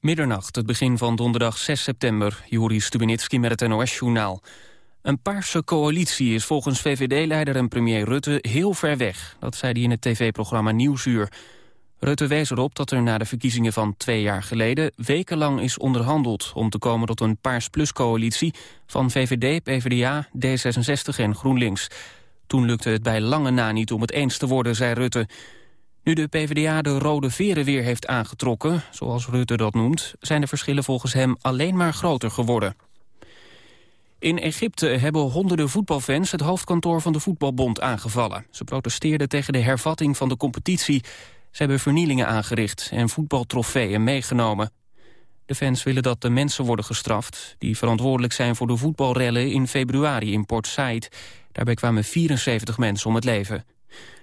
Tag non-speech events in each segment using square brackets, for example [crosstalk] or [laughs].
Middernacht, het begin van donderdag 6 september. Juri Stubenitski met het NOS-journaal. Een paarse coalitie is volgens VVD-leider en premier Rutte heel ver weg. Dat zei hij in het tv-programma Nieuwsuur. Rutte wees erop dat er na de verkiezingen van twee jaar geleden... wekenlang is onderhandeld om te komen tot een Paars-Plus-coalitie... van VVD, PvdA, D66 en GroenLinks. Toen lukte het bij lange na niet om het eens te worden, zei Rutte... Nu de PvdA de rode veren weer heeft aangetrokken, zoals Rutte dat noemt... zijn de verschillen volgens hem alleen maar groter geworden. In Egypte hebben honderden voetbalfans het hoofdkantoor van de Voetbalbond aangevallen. Ze protesteerden tegen de hervatting van de competitie. Ze hebben vernielingen aangericht en voetbaltrofeeën meegenomen. De fans willen dat de mensen worden gestraft... die verantwoordelijk zijn voor de voetbalrellen in februari in Port Said. Daarbij kwamen 74 mensen om het leven.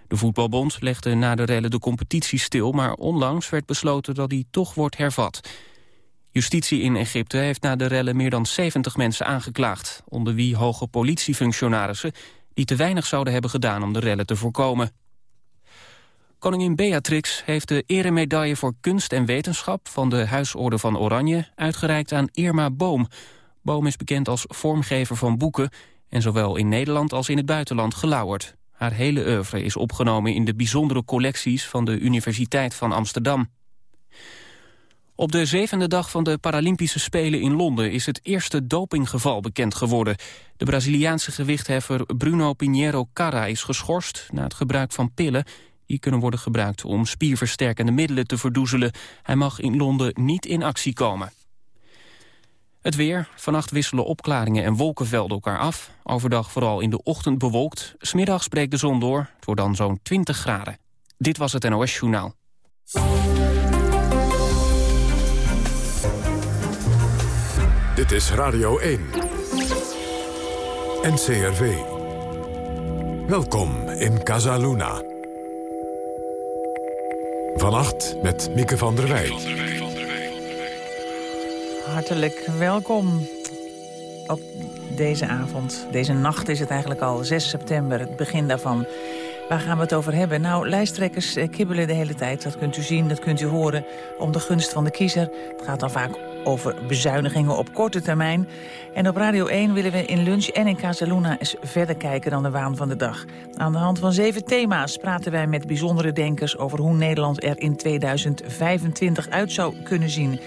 De voetbalbond legde na de rellen de competitie stil... maar onlangs werd besloten dat die toch wordt hervat. Justitie in Egypte heeft na de rellen meer dan 70 mensen aangeklaagd... onder wie hoge politiefunctionarissen... die te weinig zouden hebben gedaan om de rellen te voorkomen. Koningin Beatrix heeft de eremedaille voor kunst en wetenschap... van de Huisorde van Oranje uitgereikt aan Irma Boom. Boom is bekend als vormgever van boeken... en zowel in Nederland als in het buitenland gelauwerd. Haar hele oeuvre is opgenomen in de bijzondere collecties van de Universiteit van Amsterdam. Op de zevende dag van de Paralympische Spelen in Londen is het eerste dopinggeval bekend geworden. De Braziliaanse gewichtheffer Bruno Pinheiro Carra is geschorst na het gebruik van pillen. Die kunnen worden gebruikt om spierversterkende middelen te verdoezelen. Hij mag in Londen niet in actie komen. Het weer. Vannacht wisselen opklaringen en wolkenvelden elkaar af. Overdag vooral in de ochtend bewolkt. Smiddags breekt de zon door. Het wordt dan zo'n 20 graden. Dit was het NOS Journaal. Dit is Radio 1. NCRV. Welkom in Casaluna. Vannacht met Mieke van der Wij. Hartelijk welkom op deze avond. Deze nacht is het eigenlijk al, 6 september, het begin daarvan. Waar gaan we het over hebben? Nou, lijsttrekkers eh, kibbelen de hele tijd. Dat kunt u zien, dat kunt u horen. Om de gunst van de kiezer. Het gaat dan vaak over bezuinigingen op korte termijn. En op Radio 1 willen we in lunch en in Casaluna eens verder kijken dan de waan van de dag. Aan de hand van zeven thema's praten wij met bijzondere denkers... over hoe Nederland er in 2025 uit zou kunnen zien.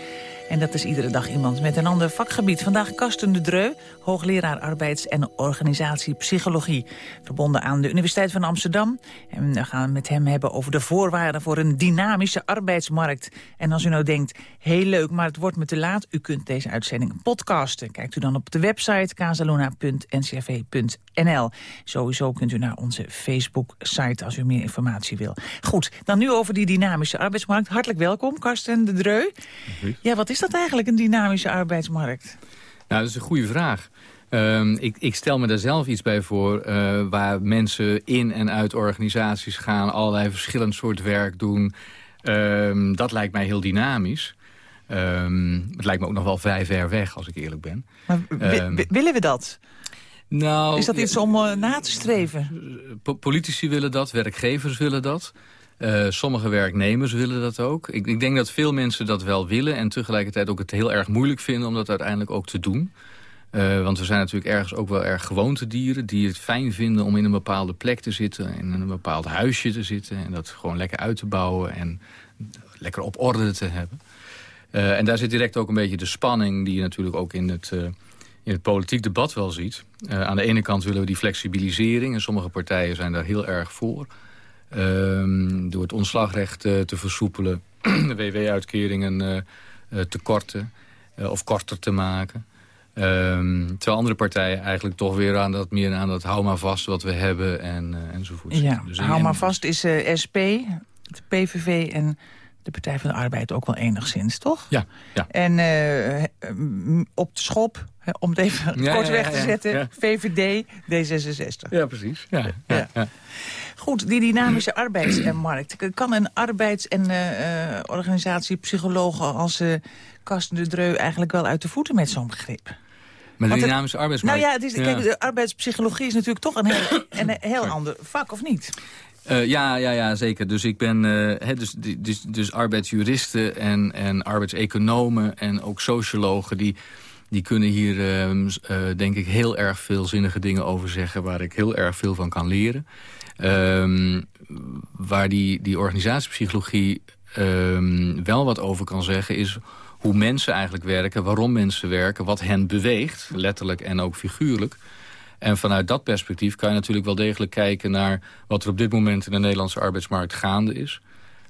En dat is iedere dag iemand met een ander vakgebied. Vandaag Karsten de Dreu, hoogleraar arbeids- en organisatiepsychologie. Verbonden aan de Universiteit van Amsterdam. En we gaan met hem hebben over de voorwaarden voor een dynamische arbeidsmarkt. En als u nou denkt, heel leuk, maar het wordt me te laat... u kunt deze uitzending podcasten. Kijkt u dan op de website casaluna.ncrv.nl. Sowieso kunt u naar onze Facebook-site als u meer informatie wil. Goed, dan nu over die dynamische arbeidsmarkt. Hartelijk welkom, Karsten de Dreu. Ja, wat is is dat eigenlijk, een dynamische arbeidsmarkt? Nou, dat is een goede vraag. Ehm, ik, ik, stel me daar zelf iets bij voor... Uh, waar mensen in en uit organisaties gaan... allerlei verschillend soort werk doen. Um, dat lijkt mij heel dynamisch. Um, het lijkt me ook nog wel vrij ver weg, als ik eerlijk ben. Maar willen we dat? Nou, is dat iets om uh, na te streven? Politici willen dat, werkgevers willen dat. Uh, sommige werknemers willen dat ook. Ik, ik, denk dat veel mensen dat wel willen... en tegelijkertijd ook het heel erg moeilijk vinden om dat uiteindelijk ook te doen. Uh, want we zijn natuurlijk ergens ook wel erg gewoontedieren... die het fijn vinden om in een bepaalde plek te zitten... in een bepaald huisje te zitten... en dat gewoon lekker uit te bouwen en lekker op orde te hebben. Uh, en daar zit direct ook een beetje de spanning... die je natuurlijk ook in het, in het politiek debat wel ziet. aan de ene kant willen we die flexibilisering... en sommige partijen zijn daar heel erg voor... Um, door het ontslagrecht uh, te versoepelen, [clears throat] de WW-uitkeringen uh, uh, te korten of korter te maken. Um, terwijl andere partijen eigenlijk toch weer aan dat, meer aan dat hou maar vast wat we hebben en, enzovoort. Ja, dus hou maar vast is SP, de PVV en de Partij van de Arbeid ook wel enigszins, toch? Ja. ja. En op de schop, om het even ja, kort weg te zetten, VVD, D66. Ja, precies. Ja, ja. Goed, die dynamische [clears throat] arbeidsmarkt. Kan een arbeids- en uh, als uh, Karsten de Dreu eigenlijk wel uit de voeten met zo'n begrip? Met de dynamische arbeidsmarkt? Nou ja, het is, Kijk, de arbeidspsychologie is natuurlijk toch een heel, [clears throat] een heel ander vak, of niet? Uh, ja, ja, ja, zeker. Dus ik ben uh, dus, dus, dus arbeidsjuristen en, en arbeidseconomen en ook sociologen... die, die kunnen hier uh, denk ik heel erg veel zinnige dingen over zeggen... waar ik heel erg veel van kan leren. Ehm, waar die, die organisatiepsychologie um, wel wat over kan zeggen... is hoe mensen eigenlijk werken, waarom mensen werken... wat hen beweegt, letterlijk en ook figuurlijk... En vanuit dat perspectief kan je natuurlijk wel degelijk kijken naar... wat er op dit moment in de Nederlandse arbeidsmarkt gaande is.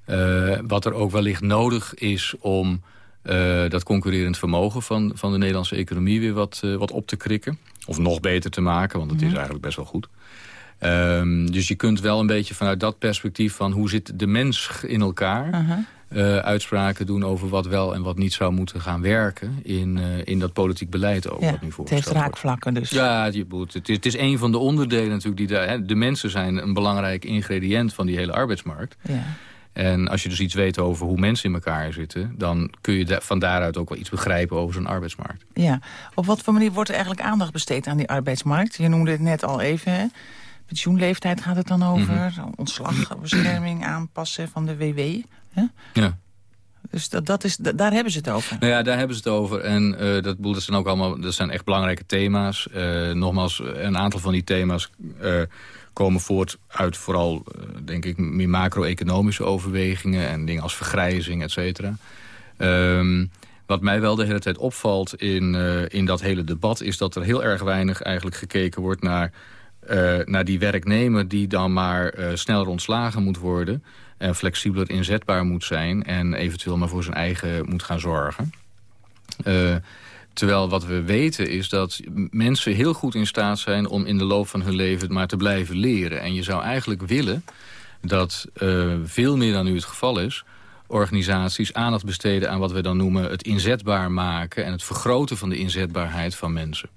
Uh, wat er ook wellicht nodig is om uh, dat concurrerend vermogen van, van de Nederlandse economie weer wat, uh, wat op te krikken. Of nog beter te maken, want het is eigenlijk best wel goed. Um, dus je kunt wel een beetje vanuit dat perspectief van hoe zit de mens in elkaar... -huh. Uh, uitspraken doen over wat wel en wat niet zou moeten gaan werken... in, uh, in dat politiek beleid ook. Ja, wat nu het heeft raakvlakken dus. Ja, het, is, het is een van de onderdelen natuurlijk. Die daar, hè, de mensen zijn een belangrijk ingrediënt van die hele arbeidsmarkt. Ja. En als je dus iets weet over hoe mensen in elkaar zitten... dan kun je da van daaruit ook wel iets begrijpen over zo'n arbeidsmarkt. Ja, op wat voor manier wordt er eigenlijk aandacht besteed aan die arbeidsmarkt? Je noemde het net al even, hè? Pensioenleeftijd gaat het dan over. Mm -hmm. Ontslagbescherming aanpassen van de WW. Hè? Ja. Dus dat, dat is, daar hebben ze het over. Nou ja, daar hebben ze het over. En uh, dat, dat zijn ook allemaal dat zijn echt belangrijke thema's. Uh, nogmaals, een aantal van die thema's uh, komen voort uit vooral, denk ik, meer macro-economische overwegingen... en dingen als vergrijzing, et cetera. Um, wat mij wel de hele tijd opvalt in, in dat hele debat... is dat er heel erg weinig eigenlijk gekeken wordt naar... naar die werknemer die dan maar sneller ontslagen moet worden en flexibeler inzetbaar moet zijn... en eventueel maar voor zijn eigen moet gaan zorgen. Terwijl wat we weten is dat mensen heel goed in staat zijn... om in de loop van hun leven maar te blijven leren. En je zou eigenlijk willen dat uh, veel meer dan nu het geval is organisaties aandacht besteden aan wat we dan noemen het inzetbaar maken... en het vergroten van de inzetbaarheid van mensen.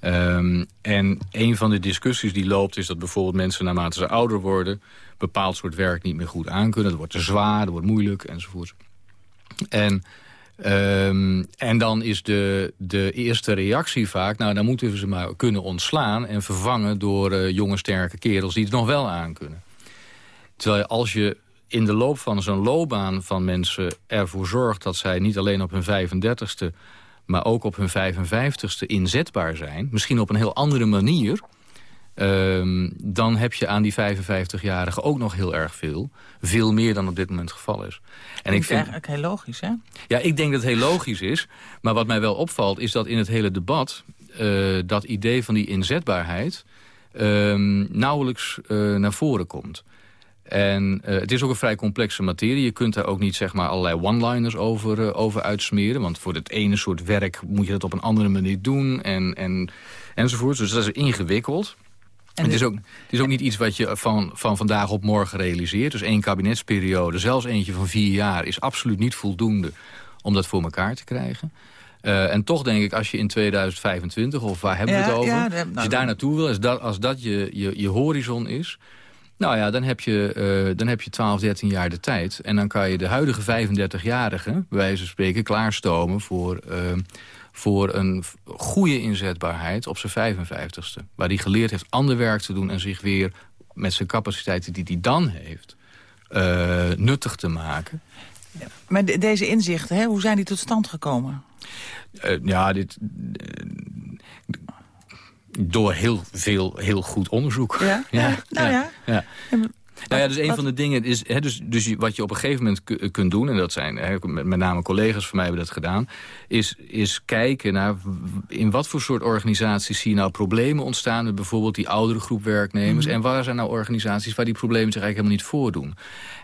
Um, en een van de discussies die loopt is dat bijvoorbeeld mensen naarmate ze ouder worden... bepaald soort werk niet meer goed aankunnen. Het wordt te zwaar, het wordt moeilijk enzovoort. En, um, en dan is de, de eerste reactie vaak... nou, dan moeten we ze maar kunnen ontslaan en vervangen door uh, jonge sterke kerels... die het nog wel aankunnen. Terwijl als je in de loop van zo'n loopbaan van mensen ervoor zorgt... dat zij niet alleen op hun 35ste maar ook op hun 55ste inzetbaar zijn... misschien op een heel andere manier... Um, dan heb je aan die 55-jarigen ook nog heel erg veel. Veel meer dan op dit moment het geval is. En ik vind eigenlijk heel logisch, hè? Ja, ik denk dat het heel logisch is. Maar wat mij wel opvalt is dat in het hele debat... Uh, dat idee van die inzetbaarheid... Um, nauwelijks uh, naar voren komt. En uh, het is ook een vrij complexe materie. Je kunt daar ook niet zeg maar, allerlei one-liners over, over uitsmeren. Want voor het ene soort werk moet je dat op een andere manier doen. En, en, enzovoort. Dus dat is ingewikkeld. En het, is ook, het is ook niet iets wat je van, van vandaag op morgen realiseert. Dus één kabinetsperiode, zelfs eentje van vier jaar... is absoluut niet voldoende om dat voor elkaar te krijgen. Uh, en toch denk ik, als je in 2025, of waar hebben we ja, het over... Ja, nou, als je daar naartoe wil, als dat, als dat je, je, je horizon is... Nou ja, dan heb, je, uh, dan heb je 12, 13 jaar de tijd. En dan kan je de huidige 35-jarigen, bij wijze van spreken, klaarstomen... voor, uh, voor een goede inzetbaarheid op zijn 55ste. Waar die geleerd heeft ander werk te doen... en zich weer met zijn capaciteiten die hij dan heeft... Uh, nuttig te maken. Ja, maar de, deze inzichten, hè, hoe zijn die tot stand gekomen? ja, dit door heel veel, heel goed onderzoek. Ja? [laughs] ja. Nou ja. ja. Nou ja, dus een wat? van de dingen is, hè, dus, dus wat je op een gegeven moment kunt doen... en dat zijn, hè, met, name collega's van mij hebben dat gedaan... Is, is kijken naar in wat voor soort organisaties zie je nou problemen ontstaan... met bijvoorbeeld die oudere groep werknemers... Mm. en waar zijn nou organisaties waar die problemen zich eigenlijk helemaal niet voordoen.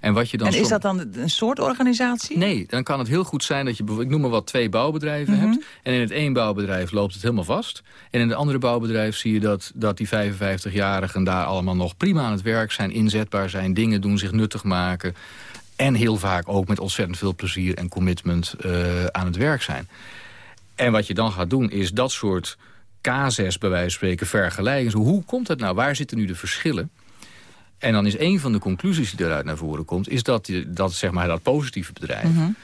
En, wat je dan en is dat dan een soort organisatie? Nee, dan kan het heel goed zijn dat je, ik noem maar wat, twee bouwbedrijven mm -hmm. hebt. En in het één bouwbedrijf loopt het helemaal vast. En in het andere bouwbedrijf zie je dat, dat die 55-jarigen daar allemaal nog prima aan het werk zijn, inzetbaar zijn, dingen doen, zich nuttig maken. En heel vaak ook met ontzettend veel plezier en commitment uh, aan het werk zijn. En wat je dan gaat doen is dat soort casus bij wijze van spreken vergelijken. Hoe komt het nou? Waar zitten nu de verschillen? En dan is een van de conclusies die eruit naar voren komt... is dat, dat, zeg maar, dat positieve bedrijf... Mm -hmm.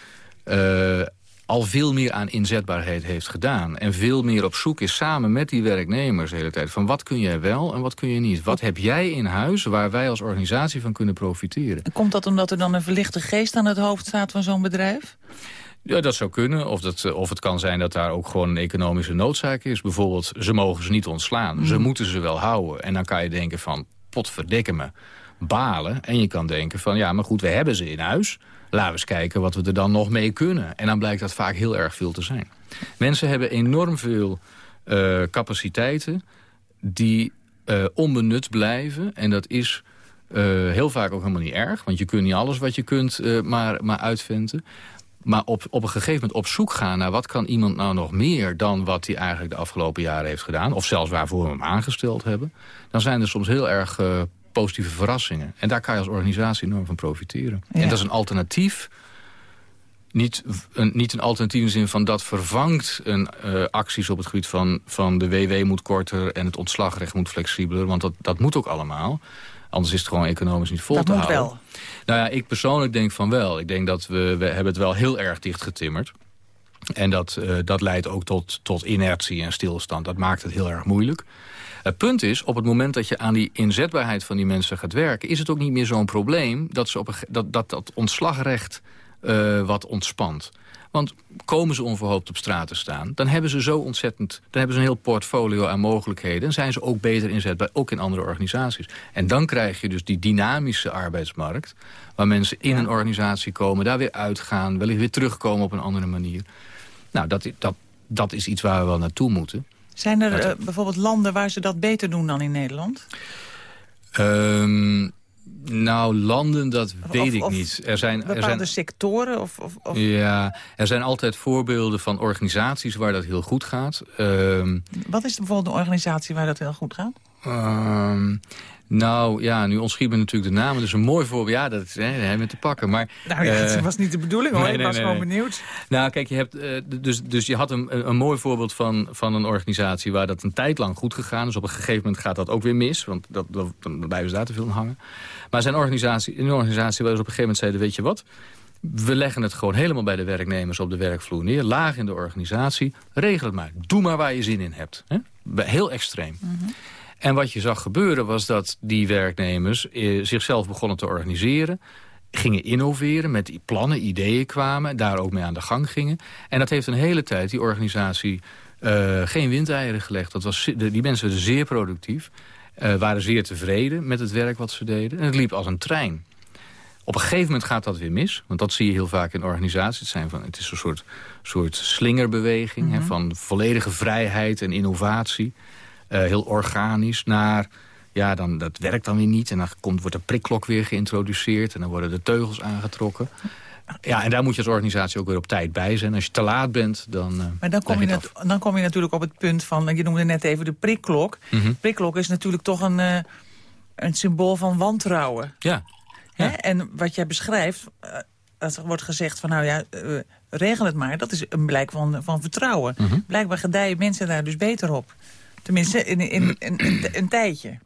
uh, al veel meer aan inzetbaarheid heeft gedaan. En veel meer op zoek is samen met die werknemers de hele tijd. Van wat kun jij wel en wat kun je niet? Wat heb jij in huis waar wij als organisatie van kunnen profiteren? Komt dat omdat er dan een verlichte geest aan het hoofd staat van zo'n bedrijf? Ja, dat zou kunnen. Of, dat, of het kan zijn dat daar ook gewoon een economische noodzaak is. Bijvoorbeeld, ze mogen ze niet ontslaan. Ze hmm. moeten ze wel houden. En dan kan je denken van, potverdikke me, balen. En je kan denken van, ja, maar goed, we hebben ze in huis. Laten we eens kijken wat we er dan nog mee kunnen. En dan blijkt dat vaak heel erg veel te zijn. Mensen hebben enorm veel uh, capaciteiten die uh, onbenut blijven. En dat is uh, heel vaak ook helemaal niet erg. Want je kunt niet alles wat je kunt maar, maar uitventen. Maar op, op een gegeven moment op zoek gaan naar wat kan iemand nou nog meer... dan wat hij eigenlijk de afgelopen jaren heeft gedaan. Of zelfs waarvoor we hem aangesteld hebben. Dan zijn er soms heel erg uh, positieve verrassingen. En daar kan je als organisatie enorm van profiteren. En dat is een alternatief niet een, niet een alternatieve zin van dat vervangt een, uh, acties op het gebied van, van de WW moet korter en het ontslagrecht moet flexibeler. Want dat, dat moet ook allemaal. Anders is het gewoon economisch niet vol dat te houden. Dat moet wel. Nou ja, ik persoonlijk denk van wel. Ik denk dat we, we hebben het wel heel erg dicht getimmerd. En dat, uh, dat leidt ook tot, tot inertie en stilstand. Dat maakt het heel erg moeilijk. Het punt is, op het moment dat je aan die inzetbaarheid van die mensen gaat werken... is het ook niet meer zo'n probleem dat, ze op een, dat, dat, dat ontslagrecht uh, wat ontspant. Want komen ze onverhoopt op straat te staan... dan hebben ze zo ontzettend... dan hebben ze een heel portfolio aan mogelijkheden... en zijn ze ook beter inzetbaar, ook in andere organisaties. En dan krijg je dus die dynamische arbeidsmarkt... waar mensen in een organisatie komen, daar weer uitgaan... wellicht weer terugkomen op een andere manier. Nou, dat, dat, dat is iets waar we wel naartoe moeten. Zijn er uh, bijvoorbeeld landen waar ze dat beter doen dan in Nederland? Um, nou, landen, dat weet ik niet. Er zijn, bepaalde er zijn, sectoren? Of, of, of, Ja, er zijn altijd voorbeelden van organisaties waar dat heel goed gaat. Um, Wat is bijvoorbeeld een organisatie waar dat heel goed gaat? Um, nou ja, nu ontschiet me natuurlijk de namen. Dus een mooi voorbeeld. Ja, dat hè, hebben we te pakken. Maar, nou ja, uh, was niet de bedoeling hoor. Nee, ik was gewoon benieuwd. Nou kijk, je hebt, uh, dus, dus je had een, een mooi voorbeeld van, van een organisatie... waar dat een tijd lang goed gegaan is. Op een gegeven moment gaat dat ook weer mis. Want dat, dat, dan blijven ze daar te veel hangen. Maar zijn organisatie, een organisatie waar ze op een gegeven moment zeiden... weet je wat, we leggen het gewoon helemaal bij de werknemers op de werkvloer neer. Laag in de organisatie. Regel het maar. Doe maar waar je zin in hebt. Hè? Heel extreem. Mm -hmm. En wat je zag gebeuren was dat die werknemers eh, zichzelf begonnen te organiseren gingen innoveren, met plannen, ideeën kwamen... daar ook mee aan de gang gingen. En dat heeft een hele tijd die organisatie uh, geen windeieren gelegd. Dat was, die mensen waren zeer productief, uh, waren zeer tevreden met het werk wat ze deden. En het liep als een trein. Op een gegeven moment gaat dat weer mis. Want dat zie je heel vaak in organisaties. Het, zijn van, het is een soort, soort slingerbeweging... Mm -hmm. hè, van volledige vrijheid en innovatie... Uh, heel organisch naar... Ja, dan, dat werkt dan weer niet. En dan komt, wordt de prikklok weer geïntroduceerd. En dan worden de teugels aangetrokken. Ja, en daar moet je als organisatie ook weer op tijd bij zijn. Als je te laat bent, dan uh, Maar dan kom, je dan kom je natuurlijk op het punt van... Je noemde net even de prikklok. Mm -hmm. Prikklok is natuurlijk toch een, uh, een symbool van wantrouwen. Ja. ja. En wat jij beschrijft... dat er wordt gezegd van nou ja, regel het maar. Dat is een blijk van, van vertrouwen. Mm -hmm. Blijkbaar gedijen mensen daar dus beter op. Tenminste, in, in, in, in [clears throat] een tijdje. Je,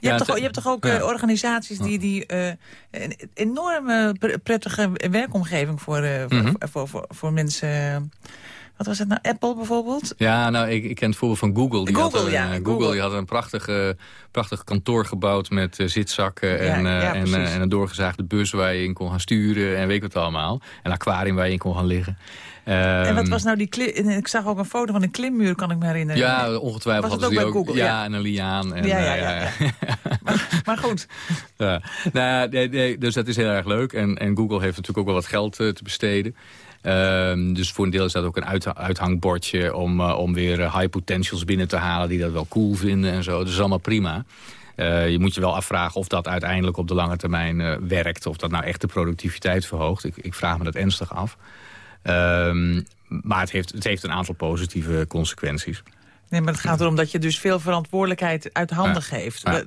ja, hebt toch, je hebt toch ook ja. uh, organisaties die, die uh, een enorme prettige werkomgeving voor, uh, mm -hmm. voor, voor, voor, voor, mensen... Wat was het nou? Apple bijvoorbeeld? Ja, nou, ik, ik ken het voorbeeld van Google. Die Google, had een, ja. Google, Google, die had een prachtige, prachtig kantoor gebouwd met zitzakken... en, en, en, een doorgezaagde bus waar je in kon gaan sturen en weet wat allemaal. Een aquarium waar je in kon gaan liggen. En wat was nou die klim... Ik zag ook een foto van een klimmuur, kan ik me herinneren. Ja, ongetwijfeld was hadden ze die ook. Google, ja, ja, en een liaan. En, ja, ja, ja. ja. [laughs] maar, maar, goed. Ja. Nou, nee, nee, dus dat is heel erg leuk. En, en Google heeft natuurlijk ook wel wat geld uh, te besteden. Um, dus voor een deel is dat ook een uit, uithangbordje... om, uh, om weer high potentials binnen te halen die dat wel cool vinden en zo. Dus dat is allemaal prima. Uh, je moet je wel afvragen of dat uiteindelijk op de lange termijn uh, werkt. Of dat nou echt de productiviteit verhoogt. Ik, ik vraag me dat ernstig af. Um, maar het heeft, het heeft een aantal positieve consequenties. Nee, maar het gaat erom dat je dus veel verantwoordelijkheid uit handen ja. geeft. Ja.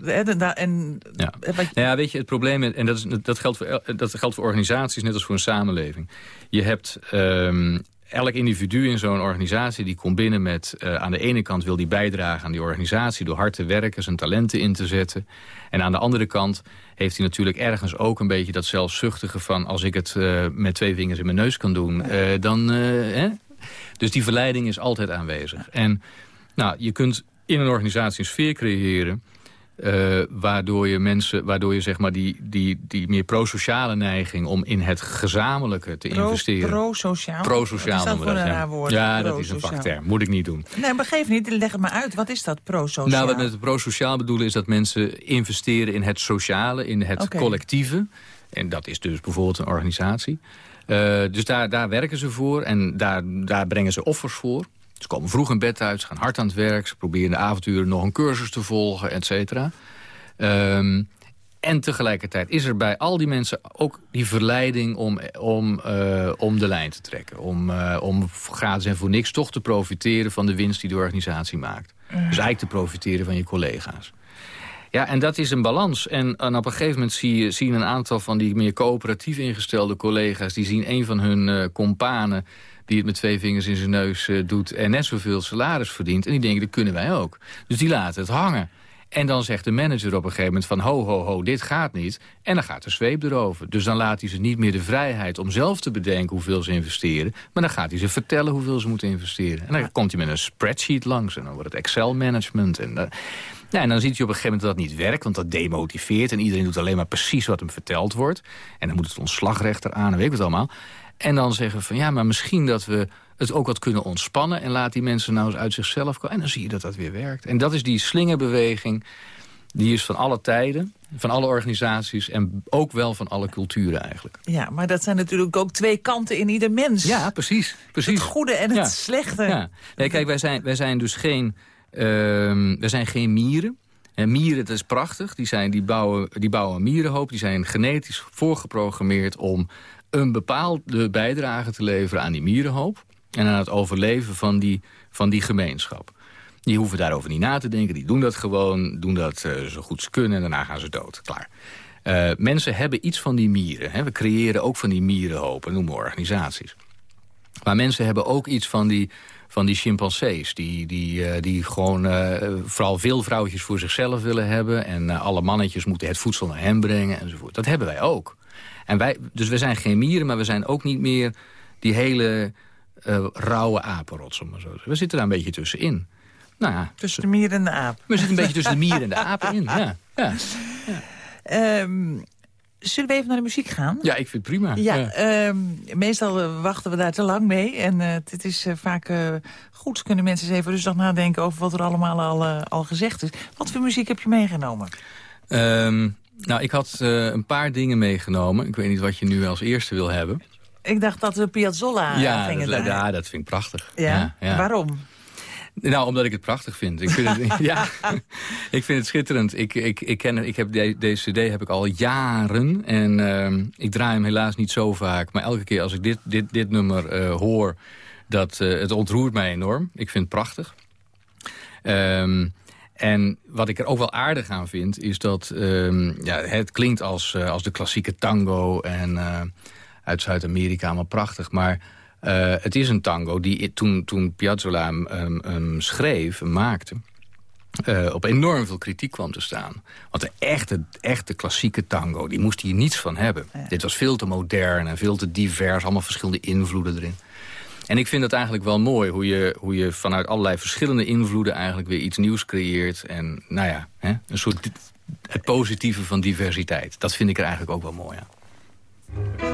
En, ja. Nou ja, weet je, het probleem, en dat, is, dat, geldt voor, dat geldt voor organisaties net als voor een samenleving. Je hebt um, elk individu in zo'n organisatie die komt binnen met... Uh, aan de ene kant wil die bijdragen aan die organisatie... door hard te werken, zijn talenten in te zetten. En aan de andere kant heeft hij natuurlijk ergens ook een beetje dat zelfzuchtige van... als ik het uh, met twee vingers in mijn neus kan doen, uh, dan... Hè? Dus die verleiding is altijd aanwezig. En nou, je kunt in een organisatie een sfeer creëren... Uh, waardoor je mensen, waardoor je zeg maar die, die, die meer pro-sociale neiging om in het gezamenlijke te pro, investeren. Pro-sociaal? Pro-sociaal noemen we dat. Ja, woord, ja dat is een vakterm. Moet ik niet doen. Nee, maar geef niet. Leg het maar uit. Wat is dat pro-sociaal? Nou, wat met pro-sociaal bedoelen is dat mensen investeren in het sociale, in het okay. collectieve. En dat is dus bijvoorbeeld een organisatie. Uh, dus daar, daar werken ze voor en daar, daar brengen ze offers voor. Ze komen vroeg in bed uit, ze gaan hard aan het werk... ze proberen de avonturen nog een cursus te volgen, et cetera. Um, en tegelijkertijd is er bij al die mensen ook die verleiding om, om, uh, om de lijn te trekken. Om, uh, om gratis en voor niks toch te profiteren van de winst die de organisatie maakt. Dus eigenlijk te profiteren van je collega's. Ja, en dat is een balans. En, op een gegeven moment zie je, zie je een aantal van die meer coöperatief ingestelde collega's... die zien een van hun uh, companen die het met twee vingers in zijn neus uh, doet... en net zoveel salaris verdient. En die denken, dat kunnen wij ook. Dus die laten het hangen. En dan zegt de manager op een gegeven moment van... ho, ho, ho, dit gaat niet. En dan gaat de zweep erover. Dus dan laat hij ze niet meer de vrijheid om zelf te bedenken hoeveel ze investeren. Maar dan gaat hij ze vertellen hoeveel ze moeten investeren. En dan komt hij met een spreadsheet langs. En dan wordt het Excel-management. En, uh, ja, en dan ziet hij op een gegeven moment dat dat niet werkt. Want dat demotiveert. En iedereen doet alleen maar precies wat hem verteld wordt. En dan moet het ontslagrechter aan en weet ik het allemaal. En dan zeggen van ja, maar misschien dat we het ook wat kunnen ontspannen... en laat die mensen nou eens uit zichzelf komen. En dan zie je dat dat weer werkt. En dat is die slingerbeweging, die is van alle tijden... van alle organisaties en ook wel van alle culturen eigenlijk. Ja, maar dat zijn natuurlijk ook twee kanten in ieder mens. Ja, precies. precies. Het goede en het ja. slechte. Ja. Nee, kijk, wij zijn, wij zijn dus geen, uh, wij zijn geen mieren. En mieren, dat is prachtig. Die, zijn, die, bouwen, die bouwen een mierenhoop. Die zijn genetisch voorgeprogrammeerd om een bepaalde bijdrage te leveren aan die mierenhoop... en aan het overleven van die, van die gemeenschap. Die hoeven daarover niet na te denken, die doen dat gewoon... doen dat uh, zo goed ze kunnen en daarna gaan ze dood. Klaar. Uh, mensen hebben iets van die mieren. Hè. We creëren ook van die mierenhopen, noemen we organisaties. Maar mensen hebben ook iets van die, van die chimpansees... die, die, uh, die gewoon vooral veel vrouwtjes voor zichzelf willen hebben... en alle mannetjes moeten het voedsel naar hen brengen enzovoort. Dat hebben wij ook. En wij, dus we zijn geen mieren, maar we zijn ook niet meer die hele uh, rauwe apenrots. Maar zo. We zitten daar een beetje tussenin. Nou ja, tussen de mier en de aap. We zitten een beetje tussen de mier en de apen in, ja. ja, ja. [laughs] Um, zullen we even naar de muziek gaan? Ja, ik vind het prima. Ja, ja. Um, meestal wachten we daar te lang mee. En uh, het is uh, vaak uh, goed. Kunnen mensen eens even rustig nadenken over wat er allemaal al, al gezegd is. Wat voor muziek heb je meegenomen? Um, nou, ik had uh, een paar dingen meegenomen. Ik weet niet wat je nu als eerste wil hebben. Ik dacht dat we Piazzolla ja, gingen dat, Ja, dat vind ik prachtig. Ja? ja, ja. Waarom? Nou, omdat ik het prachtig vind. Ik vind het, [laughs] ja, ik vind het schitterend. Ik, ik, ik, ken, ik heb de, deze cd heb ik al jaren. En uh, ik draai hem helaas niet zo vaak. Maar elke keer als ik dit, dit, dit nummer uh, hoor... Dat, het ontroert mij enorm. Ik vind het prachtig. Um, en wat ik er ook wel aardig aan vind, is dat um, ja, het klinkt als, uh, als de klassieke tango en uh, uit Zuid-Amerika allemaal prachtig. Maar uh, het is een tango die toen, toen Piazzolla hem, um, schreef, maakte, op enorm veel kritiek kwam te staan. Want de echte, echte klassieke tango, die moest hier niets van hebben. Ja. Dit was veel te modern en veel te divers, allemaal verschillende invloeden erin. En ik vind het eigenlijk wel mooi hoe je, hoe je vanuit allerlei verschillende invloeden... eigenlijk weer iets nieuws creëert. En nou ja, hè, een soort het positieve van diversiteit. Dat vind ik er eigenlijk ook wel mooi aan.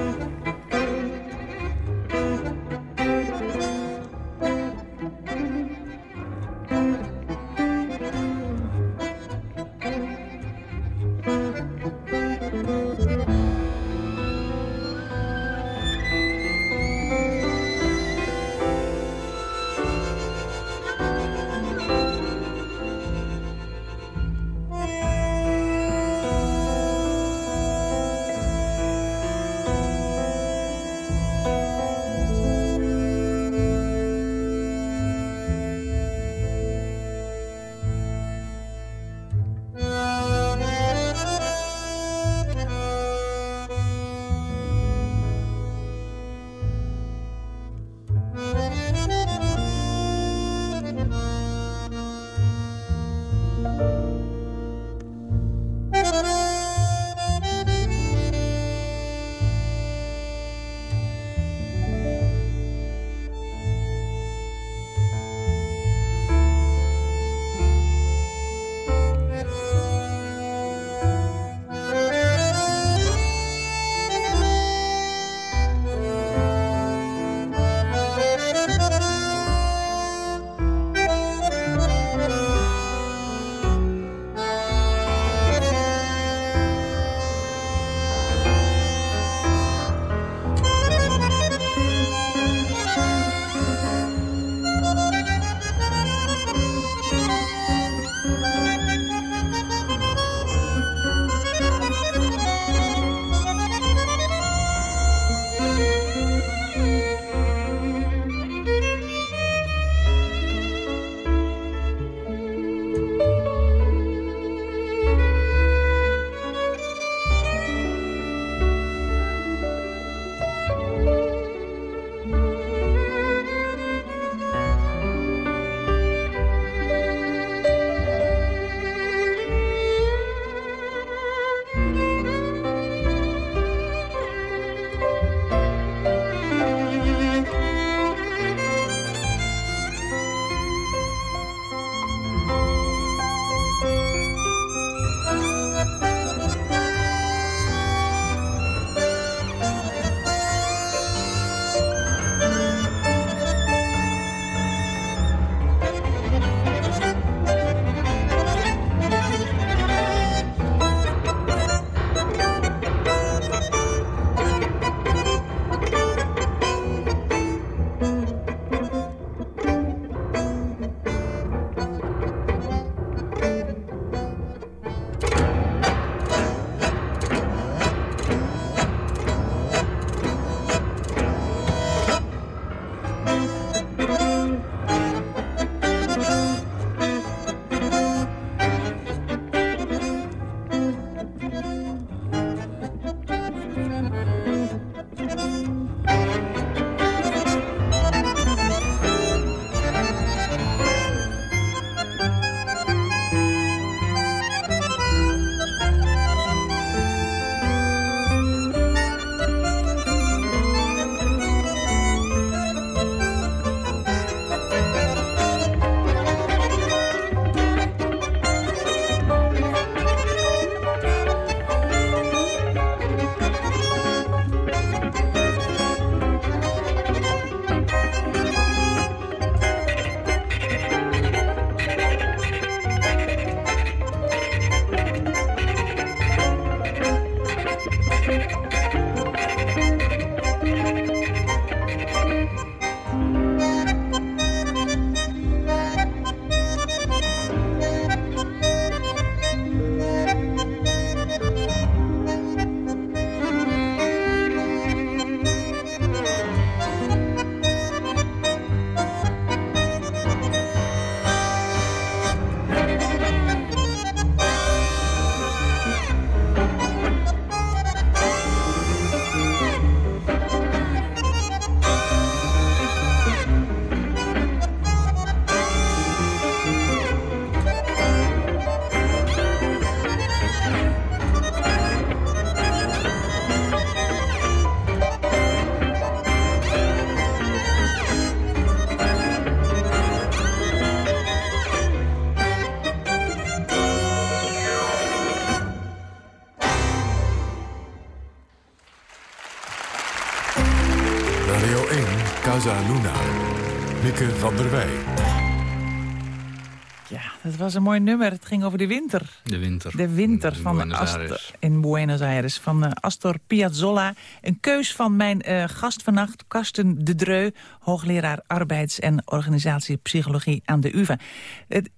Dat was een mooi nummer. Het ging over de winter. De winter. De winter in van Buenos Astor, in Buenos Aires. Van uh, Astor Piazzolla. Een keus van mijn uh, gast vannacht, Karsten de Dreu... hoogleraar arbeids- en organisatiepsychologie aan de UvA. Het,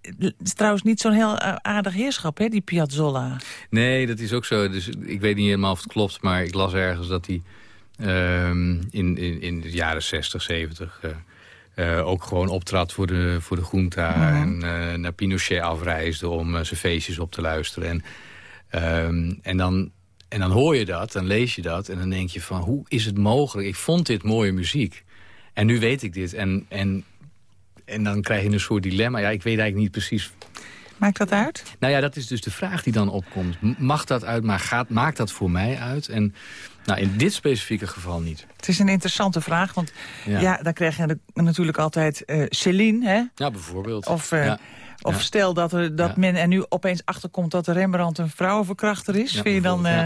is trouwens niet zo'n heel uh, aardig heerschap, hè, die Piazzolla. Nee, dat is ook zo. Dus ik weet niet helemaal of het klopt... maar ik las ergens dat hij ehm, in, in, in de jaren 60, 70... Uh, ook gewoon optrad voor de, voor de junta. Mhm. En uh, naar Pinochet afreisde om uh, zijn feestjes op te luisteren. En, ehm, en, dan, en dan hoor je dat, dan lees je dat. En dan denk je van, hoe is het mogelijk? Ik vond dit mooie muziek. En nu weet ik dit. En, en, en dan krijg je een soort dilemma. Ja, ik weet eigenlijk niet precies... Maakt dat uit? Nou ja, dat is dus de vraag die dan opkomt. Mag dat uit, maar gaat, maakt dat voor mij uit? En nou, in dit specifieke geval niet. Het is een interessante vraag, want ja, dan krijg je natuurlijk altijd uh, Céline, hè? Ja, bijvoorbeeld. Of, uh, of stel dat, er, dat men er nu opeens achterkomt dat Rembrandt een vrouwenverkrachter is. Vind je dan uh,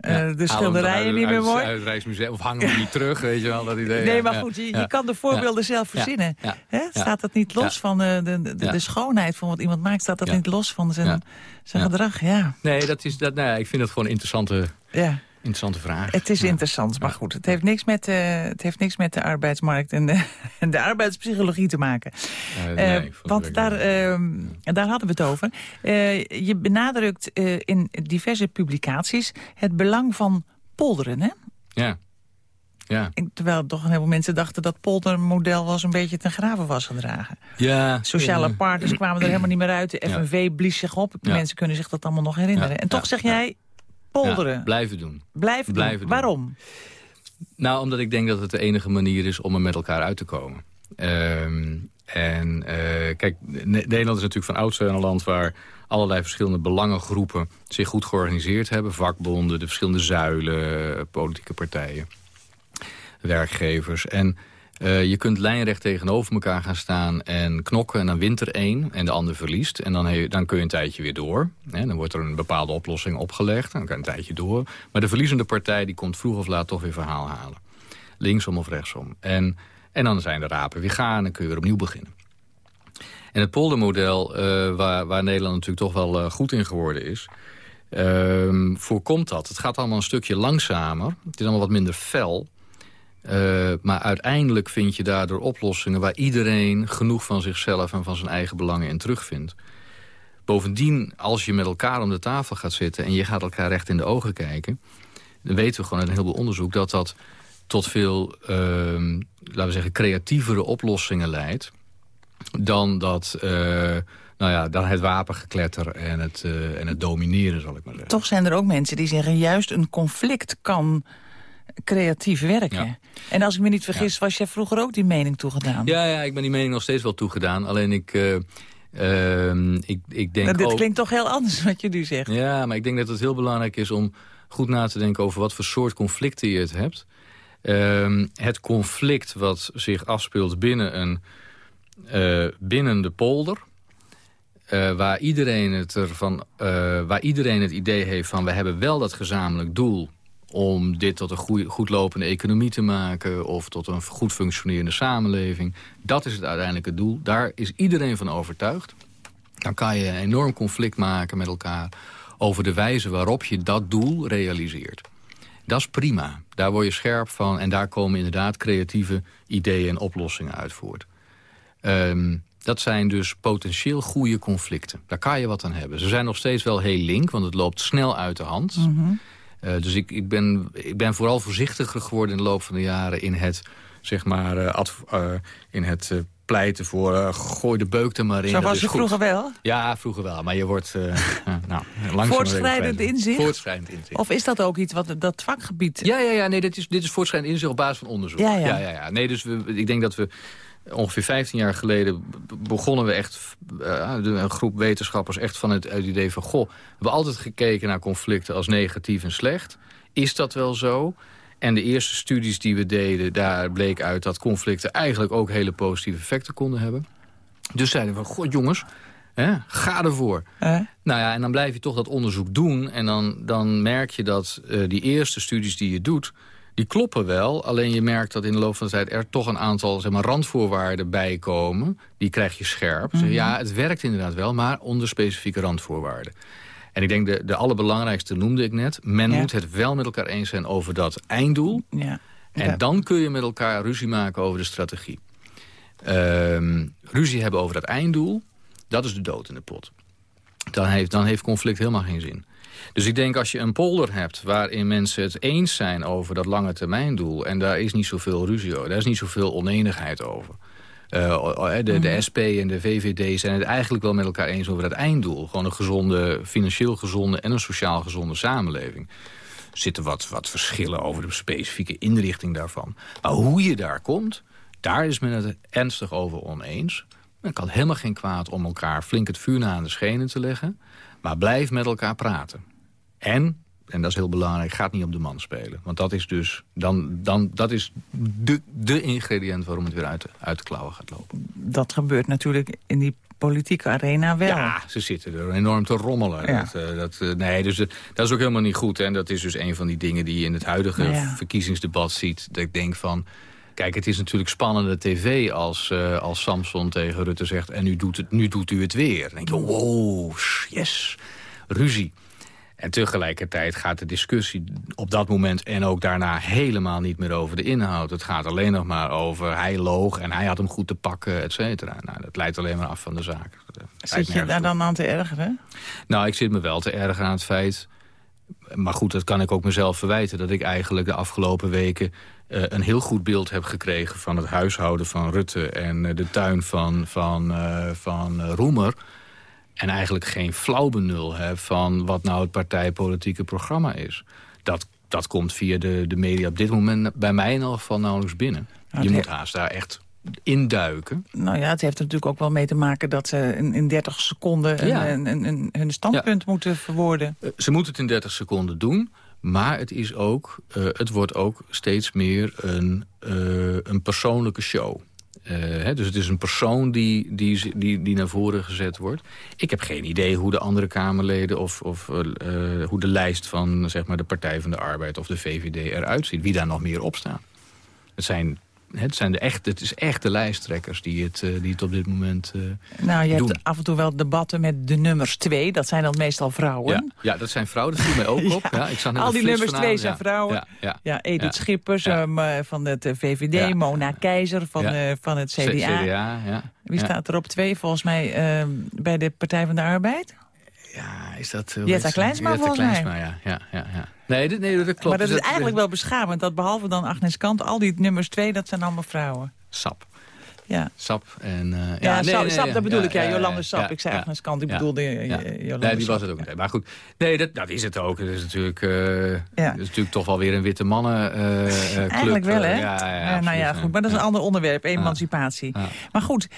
de schilderijen niet meer mooi? Uit het Rijksmuseum, of hangen we niet terug, weet je wel, dat idee. Nee, maar goed, je, je kan de voorbeelden zelf verzinnen. Hè? Staat dat niet los van de, de, de, schoonheid van wat iemand maakt? Staat dat niet los van zijn, zijn gedrag? Ja. Nee, dat is, dat, nou, ik vind dat gewoon interessante... Ja. Interessante vraag. Het is interessant, maar goed. Het heeft niks met, uh, het heeft niks met de arbeidsmarkt en de, [laughs] en de arbeidspsychologie te maken. Uh, nee, uh, want daar, ehm, daar hadden we het over. Eh, je benadrukt in diverse publicaties het belang van polderen, hè? Ja. Ja. Terwijl toch een heleboel mensen dachten dat poldermodel was een beetje ten graven was gedragen. Ja. Sociale partners kwamen er helemaal niet meer uit. De FNV blies zich op. Mensen kunnen zich dat allemaal nog herinneren. En toch zeg jij, polderen. blijven doen. Blijven, blijven doen. Waarom? Nou, omdat ik denk dat het de enige manier is om er met elkaar uit te komen. Ehm, en uh, kijk, Nederland is natuurlijk van oudsher een land waar allerlei verschillende belangengroepen zich goed georganiseerd hebben. Vakbonden, de verschillende zuilen, politieke partijen, werkgevers. En uh, je kunt lijnrecht tegenover elkaar gaan staan en knokken. En dan wint er één en de ander verliest. En dan, dan kun je een tijdje weer door. Hè, dan wordt er een bepaalde oplossing opgelegd. Dan kan je een tijdje door. Maar de verliezende partij die komt vroeg of laat toch weer verhaal halen. Linksom of rechtsom. En, en dan zijn de rapen weer gaan en dan kun je weer opnieuw beginnen. En het poldermodel, uh, waar, waar Nederland natuurlijk toch wel uh, goed in geworden is... Uh, voorkomt dat. Het gaat allemaal een stukje langzamer. Het is allemaal wat minder fel. Uh, maar uiteindelijk vind je daardoor oplossingen... waar iedereen genoeg van zichzelf en van zijn eigen belangen in terugvindt. Bovendien, als je met elkaar om de tafel gaat zitten... en je gaat elkaar recht in de ogen kijken... dan weten we gewoon uit een heleboel onderzoek... dat dat tot veel, ehm, laten we zeggen, creatievere oplossingen leidt... dan dat... Uh, nou ja, dan het wapengekletter en het, uh, en het domineren, zal ik maar zeggen. Toch zijn er ook mensen die zeggen... juist een conflict kan creatief werken. En als ik me niet vergis, was jij vroeger ook die mening toegedaan? Ja, ja, ik ben die mening nog steeds wel toegedaan. Alleen ik... Uh, uh, ik, ik denk nou, dit klinkt toch heel anders [laughs] wat je nu zegt. Ja, maar ik denk dat het heel belangrijk is om goed na te denken... over wat voor soort conflicten je het hebt. Uh, het conflict wat zich afspeelt binnen, een, uh, binnen de polder... Uh, waar, iedereen het ervan, waar iedereen het idee heeft van... we hebben wel dat gezamenlijk doel om dit tot een goede, goed lopende economie te maken... of tot een goed functionerende samenleving. Dat is het uiteindelijke doel. Daar is iedereen van overtuigd. Dan kan je een enorm conflict maken met elkaar... over de wijze waarop je dat doel realiseert. Dat is prima. Daar word je scherp van en daar komen inderdaad creatieve ideeën en oplossingen uit voort. Um, dat zijn dus potentieel goede conflicten. Daar kan je wat aan hebben. Ze zijn nog steeds wel heel link, want het loopt snel uit de hand. -hmm. Uh, dus ik, ik, ben, ik ben vooral voorzichtiger geworden in de loop van de jaren... in het, zeg maar, uh, uh, in het pleiten voor gooi de beuk er maar in. Zo was je vroeger wel? Ja, vroeger wel. Maar je wordt [laughs] nou, langzaam... Voortschrijdend inzicht? Voortschrijdend inzicht. Of is dat ook iets wat dat vakgebied... Ja, ja, ja nee, dit is, dit is voortschrijdend inzicht op basis van onderzoek. Ja, ja. ja, ja, ja. Nee, dus we, ik denk dat we ongeveer 15 jaar geleden begonnen we echt, uh, een groep wetenschappers echt van het, het, idee van... goh, we hebben altijd gekeken naar conflicten als negatief en slecht. Is dat wel zo? En de eerste studies die we deden, daar bleek uit dat conflicten eigenlijk ook hele positieve effecten konden hebben. Dus zeiden we, goh jongens, hè, ga ervoor. Nou ja, en dan blijf je toch dat onderzoek doen. En dan, dan merk je dat uh, die eerste studies die je doet die kloppen wel. Alleen je merkt dat in de loop van de tijd er toch een aantal zeg maar, randvoorwaarden bij komen. Die krijg je scherp. Mm -hmm. Ja, het werkt inderdaad wel, maar onder specifieke randvoorwaarden. En ik denk de, de allerbelangrijkste noemde ik net. Men ja. moet het wel met elkaar eens zijn over dat einddoel. Ja. En ja. dan kun je met elkaar ruzie maken over de strategie. Um, ruzie hebben over dat einddoel, dat is de dood in de pot. Dan heeft, dan heeft conflict helemaal geen zin. Dus ik denk als je een polder hebt waarin mensen het eens zijn over dat lange termijndoel... en daar is niet zoveel ruzie over, daar is niet zoveel oneenigheid over... Uh, de, de, SP en de VVD zijn het eigenlijk wel met elkaar eens over dat einddoel. Gewoon een gezonde, financieel gezonde en een sociaal gezonde samenleving. Er zitten wat, wat verschillen over de specifieke inrichting daarvan. Maar hoe je daar komt, daar is men het ernstig over oneens. Men kan helemaal geen kwaad om elkaar flink het vuur na aan de schenen te leggen. Maar blijf met elkaar praten. En, en dat is heel belangrijk, gaat niet op de man spelen. Want dat is dus dan, dan, dat is de, de ingrediënt waarom het weer uit, uit de klauwen gaat lopen. Dat gebeurt natuurlijk in die politieke arena wel. Ja, ze zitten er enorm te rommelen. Ja. Dat, uh, dat, uh, nee, dus uh, dat is ook helemaal niet goed. En dat is dus een van die dingen die je in het huidige Nou ja. verkiezingsdebat ziet. Dat ik denk van... Kijk, het is natuurlijk spannende tv als, uh, als Samson tegen Rutte zegt... en nu doet, het, nu doet u het weer. Dan denk je, wow, yes, ruzie. En tegelijkertijd gaat de discussie op dat moment en ook daarna helemaal niet meer over de inhoud. Het gaat alleen nog maar over hij loog en hij had hem goed te pakken, et cetera. Nou, dat leidt alleen maar af van de zaak. Zit je daar dan aan te ergeren? Nou, ik zit me wel te ergeren aan het feit... maar goed, dat kan ik ook mezelf verwijten... dat ik eigenlijk de afgelopen weken uh, een heel goed beeld heb gekregen... van het huishouden van Rutte en uh, de tuin van, van, uh, van Roemer... En eigenlijk geen flauw benul heb van wat nou het partijpolitieke programma is. Dat, dat komt via de, de media op dit moment bij mij in elk geval nauwelijks binnen. Nou, Je moet haast daar echt induiken. Nou ja, het heeft er natuurlijk ook wel mee te maken... dat ze in, in 30 seconden Ja. een, een, een, hun standpunt moeten verwoorden. Uh, ze moeten het in 30 seconden doen. Maar het, is ook, uh, het wordt ook steeds meer een, uh, een persoonlijke show. Uh, hè, dus het is een persoon die, die, die, die naar voren gezet wordt. Ik heb geen idee hoe de andere Kamerleden... of, of uh, hoe de lijst van zeg maar, de Partij van de Arbeid of de VVD eruit ziet. Wie daar nog meer op staan. Het zijn, het zijn de echt, het is echt de lijsttrekkers die het, uh, die het op dit moment uh, Nou, je doen. hebt af en toe wel debatten met de nummers twee. Dat zijn dan meestal vrouwen. Ja, ja, dat zijn vrouwen. Dat viel mij ook [laughs] op. Ja. Ik zag net Al die nummers twee zijn vrouwen. Ja, ja. Ja, Edith. Schippers um, uh, van het VVD. Mona Keizer van, uh, van het CDA. Wie staat er op twee volgens mij uh, bij de Partij van de Arbeid? Ja, is dat... Uh, Jetta Kleinsma Jetta Kleinsma. Ja, ja, ja, ja. Nee, dit, nee, dat klopt. Maar dat Dus is eigenlijk wel beschamend. Dat behalve dan Agnes Kant, al die nummers twee, dat zijn allemaal vrouwen. Sap. Ja, Sap en... Uh, ja, ja, nee, Sap, nee, Sap dat bedoel ja, ik. Ja, Jolande Sap. ik zei. Agnes Kant, ik bedoelde uh, Jolande Nee, die was het ook niet. Maar goed, nee, dat, dat is het ook. Het is natuurlijk, uh, is natuurlijk toch wel weer een witte mannen uh, club. Eigenlijk wel, hè? Ja, ja, ja, Eh, nou ja, goed. Maar dat is een ander onderwerp, emancipatie. Maar goed,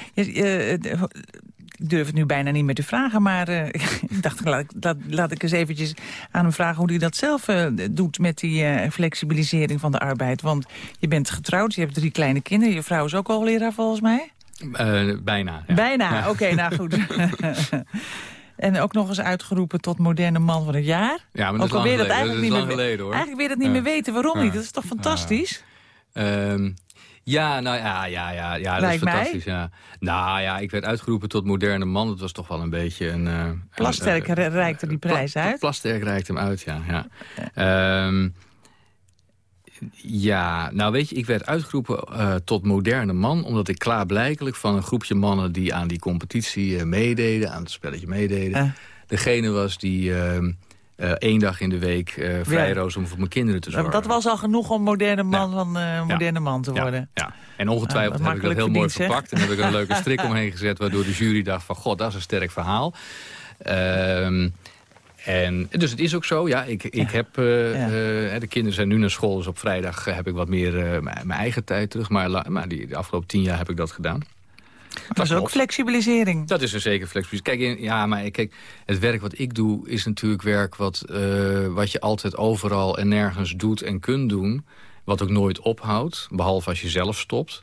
ik durf het nu bijna niet meer te vragen... maar eh, [laughs] ik dacht, laat, ik- laat, laat ik eens eventjes aan hem vragen... hoe hij dat zelf eh, doet met die eh, flexibilisering van de arbeid. Want je bent getrouwd, je hebt drie kleine kinderen. Je vrouw is ook al leraar volgens mij? Bijna. Ja. Bijna, Ja. oké, nou goed. [laughs] en ook nog eens uitgeroepen tot moderne man van het jaar. Ja, maar dat ook is lang dat eigenlijk Dat niet meer geleden, hoor. Eigenlijk wil je dat niet Ja. meer weten. Waarom niet? Dat is toch fantastisch? Ehm, ja, nou ja, ja, ja, ja dat Lijkt is mij. fantastisch. Ja. Nou ja, ik werd uitgeroepen tot moderne man. Dat was toch wel een beetje een... eh, Plasterk reikte die Pla- prijs uit. Plasterk reikt hem uit, ja. ja. Ehm, ja, nou weet je, ik werd uitgeroepen eh, tot moderne man... omdat ik klaarblijkelijk van een groepje mannen die aan die competitie meededen... aan het spelletje meededen... Degene was die ehm, eh, één dag in de week eh vrij roos om voor mijn kinderen te zorgen. Dat was al genoeg om moderne man van eh, moderne man te worden. Ja, En ongetwijfeld Ah, heb ik dat heel mooi zeg. verpakt. En heb ik een leuke [laughs] strik omheen gezet... waardoor de jury dacht van, god, dat is een sterk verhaal. Ehm, en, dus het is ook zo, ja, ik, ik heb, eh, Ja. eh, de kinderen zijn nu naar school, dus op vrijdag eh, heb ik wat meer eh, mijn eigen tijd terug. Maar, maar die, de afgelopen tien jaar heb ik dat gedaan. Dat is ook flexibilisering. Dat is een zeker flexibilisering. Kijk, in- ja, maar kijk, het werk wat ik doe is natuurlijk werk wat, eh, wat je altijd overal en nergens doet en kunt doen. Wat ook nooit ophoudt, behalve als je zelf stopt.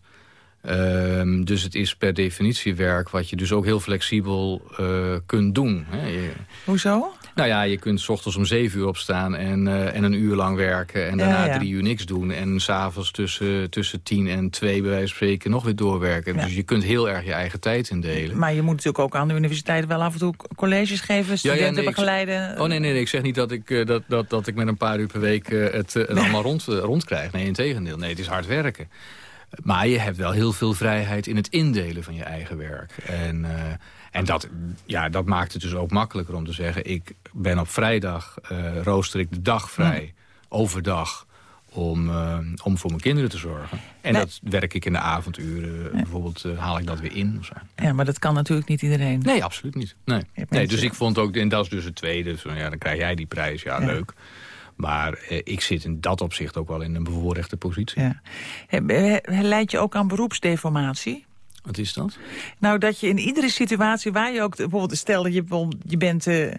Ehm, dus het is per definitie werk wat je dus ook heel flexibel eh, kunt doen. Hè. Je- Hoezo? Nou ja, je kunt 's ochtends om zeven uur opstaan en, eh, en een uur lang werken... en daarna ja. drie uur niks doen. En s'avonds tussen, tussen tien en twee bij wijze van spreken nog weer doorwerken. Ja. Dus je kunt heel erg je eigen tijd indelen. Maar je moet natuurlijk ook aan de universiteit wel af en toe colleges geven, studenten nee, ik- begeleiden. Oh nee, nee, nee, ik zeg niet dat ik, eh, dat, dat, dat ik met een paar uur per week eh, het, allemaal rond, rond krijg. Nee, in tegendeel. Nee, het is hard werken. Maar je hebt wel heel veel vrijheid in het indelen van je eigen werk. En, en dat, ja, dat maakt het dus ook makkelijker om te zeggen... ik ben op vrijdag, eh, rooster ik de dag vrij, overdag... Om, eh, om voor mijn kinderen te zorgen. En Nee. dat werk ik in de avonduren. Bijvoorbeeld eh, haal ik dat weer in. Of zo. Ja, maar dat kan natuurlijk niet iedereen. Nee, absoluut niet. Nee. nee dus ik vond ook, en dat is dus het tweede, dus, ja, dan krijg jij die prijs, ja, Ja. leuk. Maar eh, ik zit in dat opzicht ook wel in een bevoorrechte positie. Ja. He- he- Leid je ook aan beroepsdeformatie? Wat is dat? Nou, dat je in iedere situatie waar je ook... Bijvoorbeeld, stel dat je, je bent eh,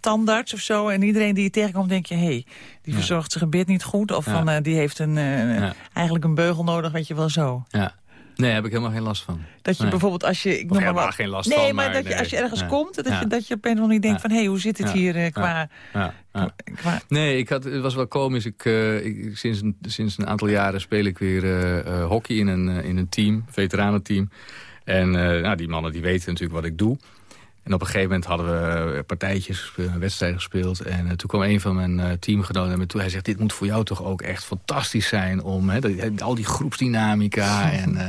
tandarts of zo... en iedereen die je tegenkomt, denk je... hé, hey, die verzorgt zijn gebit niet goed... of Ja. van, eh, die heeft een, eh, Ja. eigenlijk een beugel nodig, weet je wel zo. Ja. Nee, heb ik helemaal geen last van. Dat je Nee. bijvoorbeeld als je... Ik noem maar wat, geen last nee, van, maar, maar dat je, nee. als je ergens komt... Dat, je, dat je op een of andere manier denkt van... hé, hey, hoe zit het hier Ja. qua... Ja, ja. qua Nee, ik had, het was wel komisch. Ik, eh, ik, sinds, een, sinds een aantal jaren speel ik weer eh, hockey in een, in een team, veteranenteam. En nou, die mannen die weten natuurlijk wat ik doe. En op een gegeven moment hadden we eh, partijtjes gespeeld, wedstrijden gespeeld. En eh, toen kwam een van mijn eh, teamgenoten naar me toe. Hij zegt, dit moet voor jou toch ook echt fantastisch zijn... om hè, dat- al die groepsdynamica. [laughs] en, eh,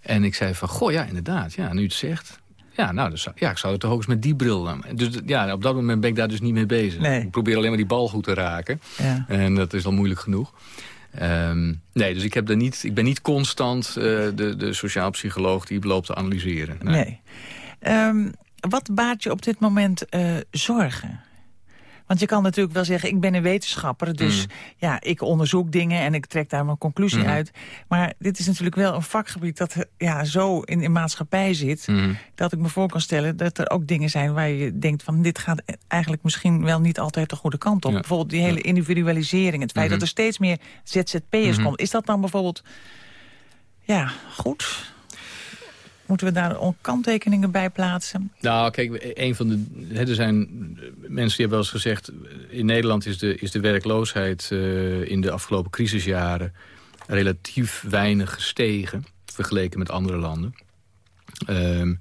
en ik zei van, goh, ja, inderdaad. Ja, nu het zegt... Ja, nou, dus, ja, ik zou het toch ook eens met die bril... Dus ja, op dat moment ben ik daar dus niet mee bezig. Nee. Ik probeer alleen maar die bal goed te raken. ja. En dat is al moeilijk genoeg. Ehm, nee, dus ik, heb daar niet, ik ben niet constant eh, de, de sociaal psycholoog die loopt te analyseren. Nee. Nee. Ehm, wat baart je op dit moment eh, zorgen? Want je kan natuurlijk wel zeggen, ik ben een wetenschapper... dus ja, ik onderzoek dingen en ik trek daar mijn conclusie Mhm. uit. Maar dit is natuurlijk wel een vakgebied dat eh, ja, zo in de maatschappij zit... Mhm. dat ik me voor kan stellen dat er ook dingen zijn waar je denkt van... dit gaat eigenlijk misschien wel niet altijd de goede kant op. Ja. Bijvoorbeeld die hele individualisering. Het feit dat er steeds meer ZZP'ers komt. Is dat dan bijvoorbeeld ja, goed? Moeten we daar kanttekeningen bij plaatsen? Nou, kijk, een van de. Er zijn mensen die hebben wel eens gezegd. In Nederland is de, is de werkloosheid eh, in de afgelopen crisisjaren relatief weinig gestegen. Vergeleken met andere landen. Ehm,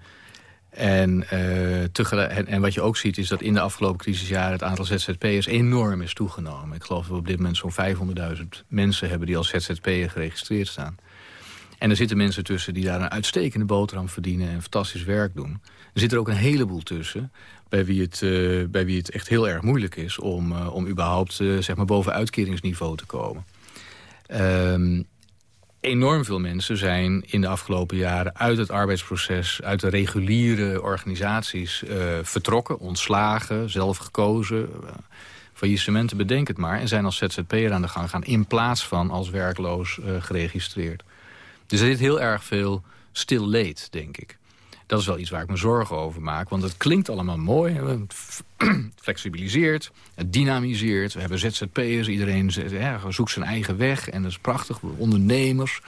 en, eh, en, en wat je ook ziet is dat in de afgelopen crisisjaren... het aantal ZZP'ers enorm is toegenomen. Ik geloof dat we op dit moment zo'n 500.000 mensen hebben... die als ZZP'er geregistreerd staan. En er zitten mensen tussen die daar een uitstekende boterham verdienen... en fantastisch werk doen. Er zit er ook een heleboel tussen bij wie het, uh, bij wie het echt heel erg moeilijk is... om, uh, om überhaupt uh, zeg maar boven uitkeringsniveau te komen. Um, enorm veel mensen zijn in de afgelopen jaren uit het arbeidsproces... uit de reguliere organisaties vertrokken, ontslagen, zelf gekozen... faillissementen, bedenk het maar... en zijn als ZZP'er aan de gang gaan... in plaats van als werkloos geregistreerd. Dus er zit heel erg veel stil leed, denk ik. Dat is wel iets waar ik me zorgen over maak. Want het klinkt allemaal mooi. Het flexibiliseert, het dynamiseert. We hebben [clears throat] ZZP'ers, iedereen zoekt zijn eigen weg. En dat is prachtig, ondernemers.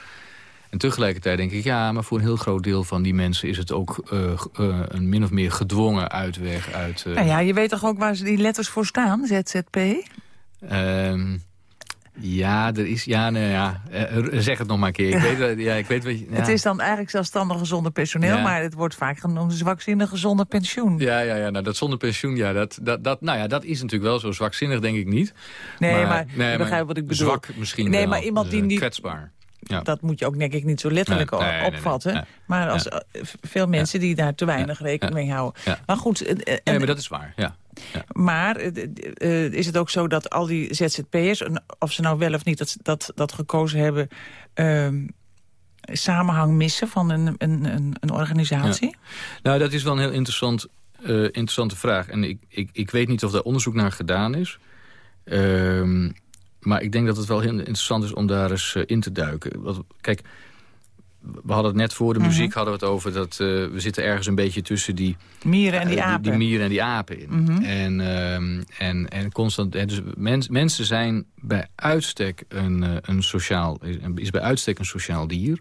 En tegelijkertijd denk ik, ja, maar voor een heel groot deel van die mensen... is het ook uh, uh, een min of meer gedwongen uitweg uit... Uh... Nou ja, je weet toch ook waar ze die letters voor staan, ZZP? Um, ja, er is, ja, nee, ja. Uh, zeg het nog maar een keer. Ik weet, [laughs] ja, ik weet wat je, ja. Het is dan eigenlijk zelfstandig zonder personeel... Ja. maar het wordt vaak genoemd zwakzinnig zonder pensioen. Ja, ja, ja nou, dat zonder pensioen, ja, dat, dat, dat, nou ja, dat is natuurlijk wel zo. Zwakzinnig denk ik niet. Nee, maar, maar nee, begrijp wat ik bedoel. Zwak misschien Nee, wel, maar iemand die niet... Kwetsbaar. Ja. Dat moet je ook denk ik niet zo letterlijk nee, nee, opvatten. Nee, maar als ja. veel mensen die daar te weinig rekening mee houden. Maar goed... En, nee, maar dat is waar, ja. Ja. Maar uh, is het ook zo dat al die ZZP'ers, of ze nou wel of niet dat, dat, dat gekozen hebben... Uh, samenhang missen van een, een, een, een organisatie? Ja. Nou, dat is wel een heel interessant, uh, interessante vraag. En ik, ik, ik weet niet of daar onderzoek naar gedaan is. Uh, maar ik denk dat het wel heel interessant is om daar eens in te duiken. Want, kijk, we hadden het net voor de muziek mm -hmm. hadden we het over dat uh, we zitten ergens een beetje tussen die mieren en die apen, uh, die, die, mieren en die apen in. Mm -hmm. En uh, en en constant, dus mens, mensen zijn bij uitstek een, een sociaal is bij uitstek een sociaal dier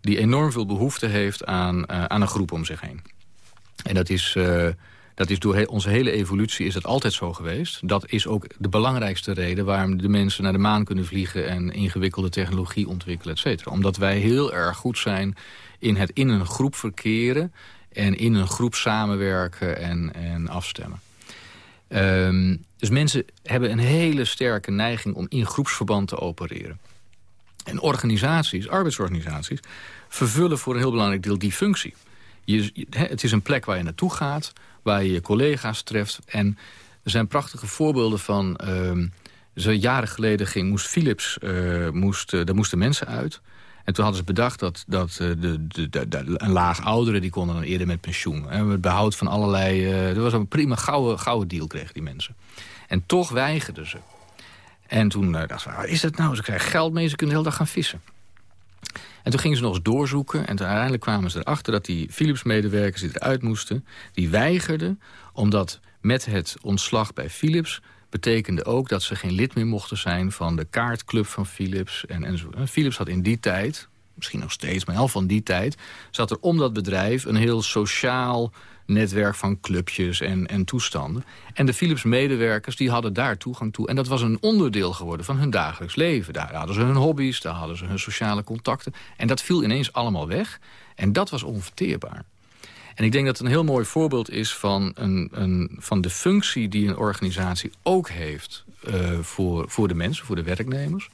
die enorm veel behoefte heeft aan aan een groep om zich heen. En dat is dat is door onze hele evolutie is het altijd zo geweest. Dat is ook de belangrijkste reden waarom de mensen naar de maan kunnen vliegen... en ingewikkelde technologie ontwikkelen, et cetera. Omdat wij heel erg goed zijn in het in een groep verkeren... en in een groep samenwerken en, en afstemmen. Um, dus mensen hebben een hele sterke neiging om in groepsverband te opereren. En organisaties, arbeidsorganisaties, vervullen voor een heel belangrijk deel die functie. Je, het is een plek waar je naartoe gaat waar je je collega's treft. En er zijn prachtige voorbeelden van... Uh, zo jaren geleden ging, moest Philips, uh, moest, uh, daar moesten mensen uit. En toen hadden ze bedacht dat, dat uh, de, de, de, een laag ouderen... die konden dan eerder met pensioen. En het behoud van allerlei... Er was een prima gouden, gouden deal, kregen die mensen. En toch weigerden ze. En toen dachten ze, is dat nou? Ze krijgen geld mee, ze kunnen de hele dag gaan vissen. En toen gingen ze nog eens doorzoeken. En toen uiteindelijk kwamen ze erachter dat die Philips-medewerkers die eruit moesten... die weigerden, omdat met het ontslag bij Philips... betekende ook dat ze geen lid meer mochten zijn... van de kaartclub van Philips. En, Philips had in die tijd, misschien nog steeds, maar al van die tijd... zat er om dat bedrijf een heel sociaal netwerk van clubjes en, en toestanden. En de Philips-medewerkers die hadden daar toegang toe. En dat was een onderdeel geworden van hun dagelijks leven. Daar hadden ze hun hobby's, daar hadden ze hun sociale contacten. En dat viel ineens allemaal weg. En dat was onverteerbaar. En ik denk dat het een heel mooi voorbeeld is van, een, een, van de functie die een organisatie ook heeft uh, voor, voor de mensen, voor de werknemers.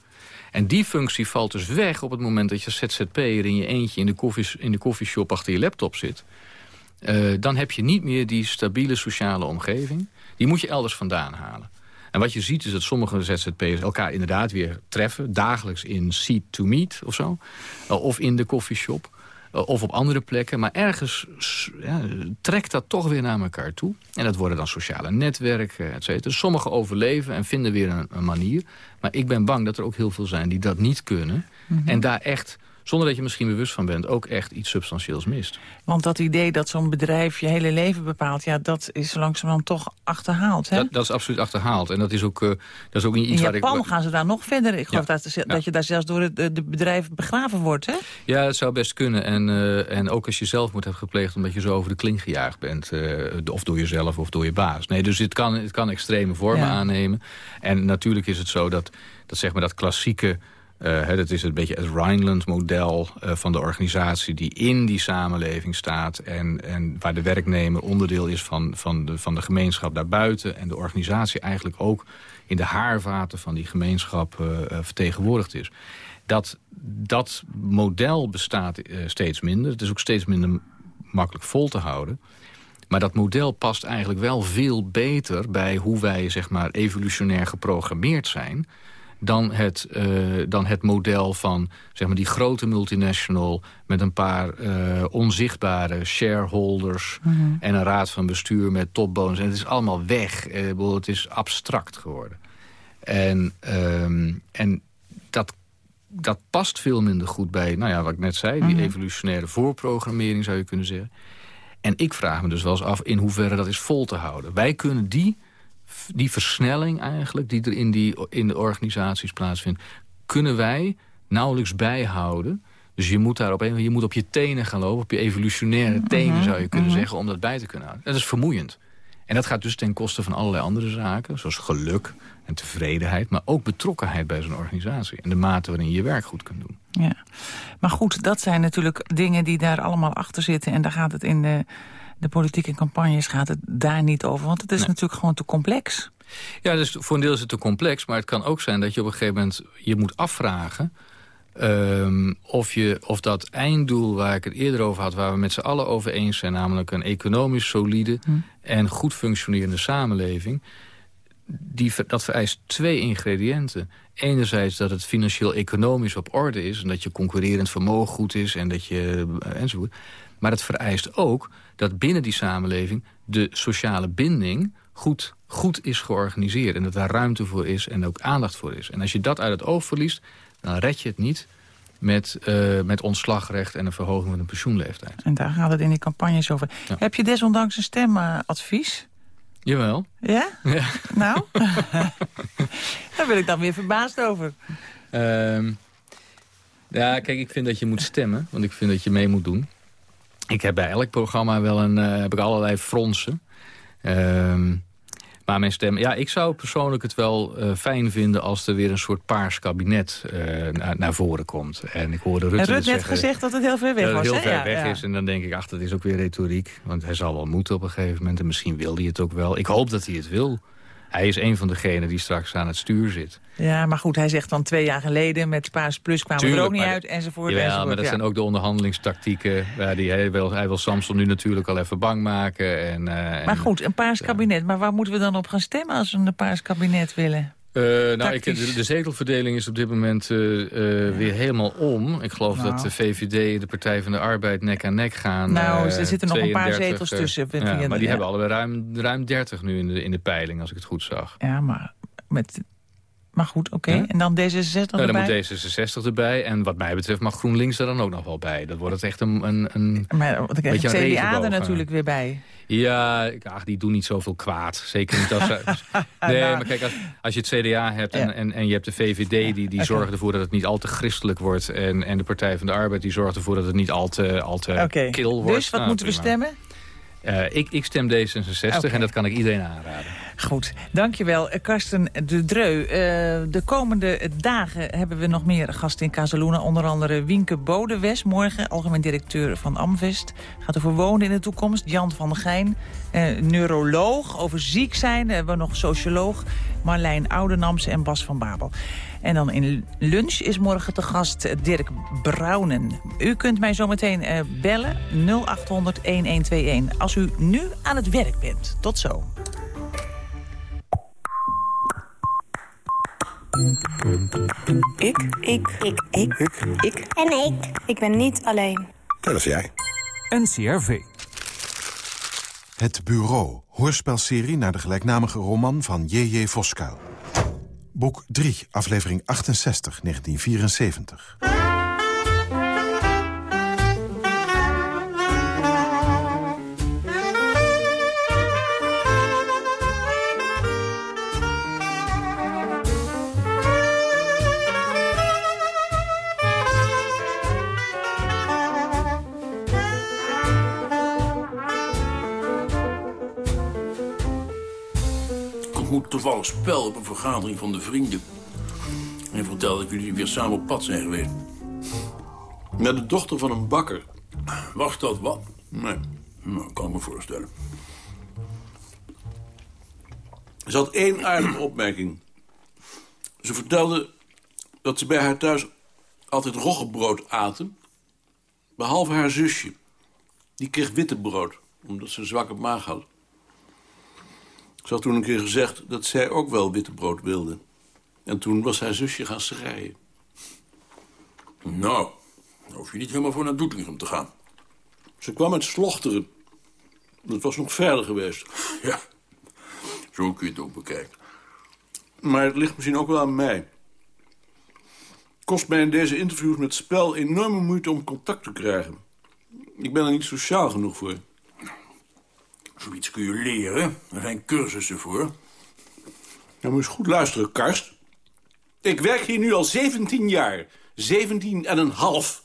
En die functie valt dus weg op het moment dat je ZZP'er in je eentje in de, koffies, in de koffieshop achter je laptop zit. Uh, dan heb je niet meer die stabiele sociale omgeving. Die moet je elders vandaan halen. En wat je ziet is dat sommige ZZP'ers elkaar inderdaad weer treffen. Dagelijks in seat to meet of zo. Uh, of in de koffieshop. Uh, of op andere plekken. Maar ergens ja, trekt dat toch weer naar elkaar toe. En dat worden dan sociale netwerken, et cetera. Sommigen overleven en vinden weer een, een, manier. Maar ik ben bang dat er ook heel veel zijn die dat niet kunnen. Mm -hmm. En daar echt zonder dat je misschien bewust van bent, ook echt iets substantieels mist. Want dat idee dat zo'n bedrijf je hele leven bepaalt... ja, dat is langzamerhand toch achterhaald, hè? Dat, dat is absoluut achterhaald. En dat is ook, uh, dat is ook niet iets In waar Japan gaan ze daar nog verder. Ik geloof ja. dat, je daar zelfs door het de bedrijf begraven wordt, hè? Ja, dat zou best kunnen. En, uh, en ook als je zelfmoord hebt gepleegd... omdat je zo over de kling gejaagd bent. Uh, of door jezelf of door je baas. Nee, dus het kan, het kan extreme vormen ja. aannemen. En natuurlijk is het zo dat, dat, zeg maar, dat klassieke Uh, dat is een beetje het Rhineland-model uh, van de organisatie... die in die samenleving staat... en, en waar de werknemer onderdeel is van, van, de, van de gemeenschap daarbuiten... en de organisatie eigenlijk ook in de haarvaten van die gemeenschap uh, vertegenwoordigd is. Dat, dat model bestaat steeds minder. Het is ook steeds minder makkelijk vol te houden. Maar dat model past eigenlijk wel veel beter bij hoe wij zeg maar, evolutionair geprogrammeerd zijn dan het, uh, dan het model van zeg maar, die grote multinational... met een paar uh, onzichtbare shareholders mm -hmm. en een raad van bestuur met topbonus. En het is allemaal weg. Uh, het is abstract geworden. En, um, en dat, dat past veel minder goed bij, nou ja, wat ik net zei... die mm -hmm. evolutionaire voorprogrammering zou je kunnen zeggen. En ik vraag me dus wel eens af in hoeverre dat is vol te houden. Wij kunnen die die versnelling eigenlijk, die er in, die, in de organisaties plaatsvindt... kunnen wij nauwelijks bijhouden. Dus je moet, daar op, je moet op je tenen gaan lopen, op je evolutionaire mhm, tenen zou je kunnen mhm. zeggen... om dat bij te kunnen houden. Dat is vermoeiend. En dat gaat dus ten koste van allerlei andere zaken, zoals geluk en tevredenheid... maar ook betrokkenheid bij zo'n organisatie en de mate waarin je je werk goed kunt doen. Ja, maar goed, dat zijn natuurlijk dingen die daar allemaal achter zitten... en daar gaat het in de de politieke campagnes gaat het daar niet over. Want het is natuurlijk gewoon te complex. Ja, dus voor een deel is het te complex. Maar het kan ook zijn dat je op een gegeven moment je moet afvragen... Um, of, je, of dat einddoel waar ik het eerder over had... waar we met z'n allen over eens zijn... namelijk een economisch solide hm. en goed functionerende samenleving... Die, dat vereist twee ingrediënten. Enerzijds dat het financieel-economisch op orde is... en dat je concurrerend vermogen goed is en dat je, eh, enzovoort. Maar het vereist ook dat binnen die samenleving de sociale binding goed, goed is georganiseerd. En dat daar ruimte voor is en ook aandacht voor is. En als je dat uit het oog verliest, dan red je het niet met, uh, met ontslagrecht en een verhoging van de pensioenleeftijd. En daar gaat het in die campagnes over. Heb je desondanks een stemadvies? Jawel. Ja? ja. Nou, [laughs] daar ben ik dan weer verbaasd over. Um, ja, kijk, ik vind dat je moet stemmen. Want ik vind dat je mee moet doen. Ik heb bij elk programma wel een, uh, heb ik allerlei fronsen. Uh, maar mijn stem... Ja, ik zou persoonlijk het wel uh, fijn vinden... als er weer een soort paars kabinet uh, naar, naar voren komt. En ik hoorde Rutte, Rutte net zeggen, gezegd dat het heel ver weg was. heel hè? ver ja, weg ja. is. En dan denk ik, ach, dat is ook weer retoriek. Want hij zal wel moeten op een gegeven moment. En misschien wil hij het ook wel. Ik hoop dat hij het wil. Hij is een van degenen die straks aan het stuur zit. Ja, maar goed, hij zegt dan twee jaar geleden met Paars Plus kwamen we er ook niet uit enzovoort. Ja, enzovoort, maar dat ja. zijn ook de onderhandelingstactieken. Waar die, hij, wil, hij wil Samson nu natuurlijk al even bang maken. En, uh, maar goed, een Paars kabinet. Maar waar moeten we dan op gaan stemmen als we een Paars kabinet willen? Uh, nou, ik, de, de, zetelverdeling is op dit moment uh, uh, ja. weer helemaal om. Ik geloof nou. dat de VVD, de Partij van de Arbeid, nek aan nek gaan. Nou, er zitten 32, nog een paar zetels tussen. Ja, maar die hebben allebei ruim, ruim 30 nu in de, in de peiling, als ik het goed zag. Ja, maar met maar goed, oké. Okay. Ja? En dan D66 nou, erbij? Dan moet D66 erbij. En wat mij betreft mag GroenLinks er dan ook nog wel bij. Dat wordt het echt een, een, een maar, CDA er natuurlijk weer bij. Ja, ach, die doen niet zoveel kwaad. Zeker niet als... [laughs] nee, nou. maar kijk, als, als je het CDA hebt en, ja. en, en je hebt de VVD... die, die okay. zorgen ervoor dat het niet al te christelijk wordt... en, en de Partij van de Arbeid die zorgt ervoor dat het niet al te, al te okay. kil wordt. Dus wat nou, moeten prima. we stemmen? Uh, ik, ik, stem D66 okay. en dat kan ik iedereen aanraden. Goed, dankjewel Karsten de Dreu. Uh, de komende dagen hebben we nog meer gasten in Casaluna. Onder andere Wienke Bodewes, morgen algemeen directeur van Amvest. Gaat over wonen in de toekomst. Jan van Geijn, uh, neuroloog. Over ziek zijn hebben we nog socioloog. Marlijn Oudenamse en Bas van Babel. En dan in lunch is morgen te gast Dirk Brouwen. U kunt mij zometeen uh, bellen 0800-1121 als u nu aan het werk bent. Tot zo. Ik. Ik. Ik. Ik. Ik. Ik. En ik. Ik ben niet alleen. Dat is jij. NCRV. Het Bureau. Hoorspelserie naar de gelijknamige roman van J.J. Voskuil. Boek 3, aflevering 68, 1974. Toevallig spel op een vergadering van de vrienden. En mij verteld dat jullie weer samen op pad zijn geweest. Met de dochter van een bakker. Was dat wat? Nee, nou, kan ik me voorstellen. Ze had één aardige opmerking. Ze vertelde dat ze bij haar thuis altijd roggebrood aten. Behalve haar zusje. Die kreeg witte brood, omdat ze een zwakke maag had. Ze had toen een keer gezegd dat zij ook wel witte brood wilde. En toen was haar zusje gaan schreien. Nou, dan hoef je niet helemaal voor naar Doetinchem te gaan. Ze kwam uit Slochteren. Dat was nog verder geweest. Ja, zo kun je het ook bekijken. Maar het ligt misschien ook wel aan mij. Het kost mij in deze interviews met spel enorme moeite om contact te krijgen. Ik ben er niet sociaal genoeg voor. Zoiets kun je leren. Er zijn cursussen voor. Nou, moet eens goed luisteren, Karst. Ik werk hier nu al 17 jaar. 17 en een half.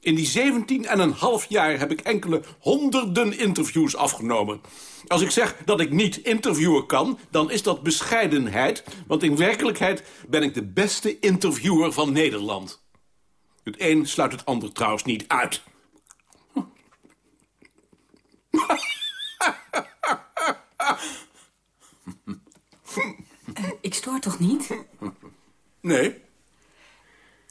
In die 17 en een half jaar heb ik enkele honderden interviews afgenomen. Als ik zeg dat ik niet interviewen kan, dan is dat bescheidenheid... want in werkelijkheid ben ik de beste interviewer van Nederland. Het een sluit het ander trouwens niet uit. Uh, ik stoor toch niet? Nee.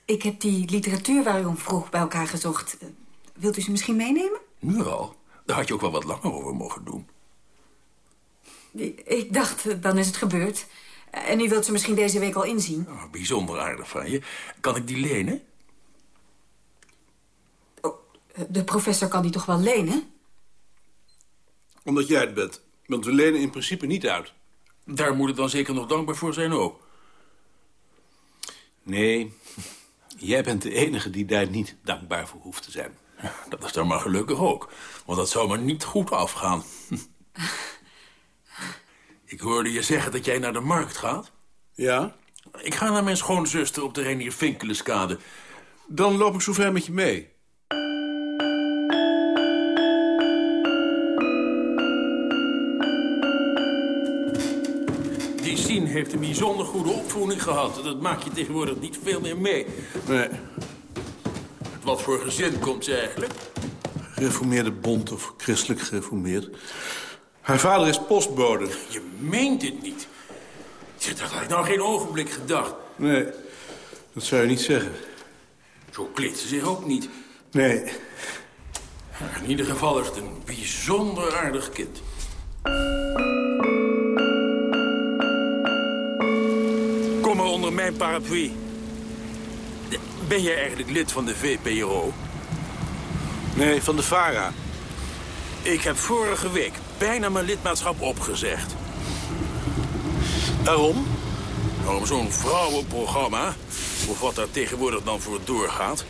Ik heb die literatuur waar u om vroeg bij elkaar gezocht. Uh, wilt u ze misschien meenemen? Nu al? Daar had je ook wel wat langer over mogen doen. Ik dacht, uh, dan is het gebeurd. En u wilt ze misschien deze week al inzien? Oh, bijzonder aardig van je. Kan ik die lenen? Oh, de professor kan die toch wel lenen? Omdat jij het bent. Want we lenen in principe niet uit. Daar moet ik dan zeker nog dankbaar voor zijn ook. Nee, jij bent de enige die daar niet dankbaar voor hoeft te zijn. Dat is dan maar gelukkig ook. Want dat zou maar niet goed afgaan. [laughs] ik hoorde je zeggen dat jij naar de markt gaat. Ja? Ik ga naar mijn schoonzuster op de Renier Vinkeleskade. Dan loop ik zo ver met je mee. Heeft een bijzonder goede opvoeding gehad. Dat maak je tegenwoordig niet veel meer mee. Nee. Wat voor gezin komt ze eigenlijk? Gereformeerde bond of christelijk gereformeerd. Haar vader is postbode. Je meent het niet. Dat had ik nou geen ogenblik gedacht. Nee, dat zou je niet zeggen. Zo kleedt ze zich ook niet. Nee. In ieder geval is het een bijzonder aardig kind. Mijn paraplu. Ben jij eigenlijk lid van de VPRO? Nee, van de VARA. Ik heb vorige week bijna mijn lidmaatschap opgezegd. Waarom? Waarom zo'n vrouwenprogramma, of wat daar tegenwoordig dan voor doorgaat...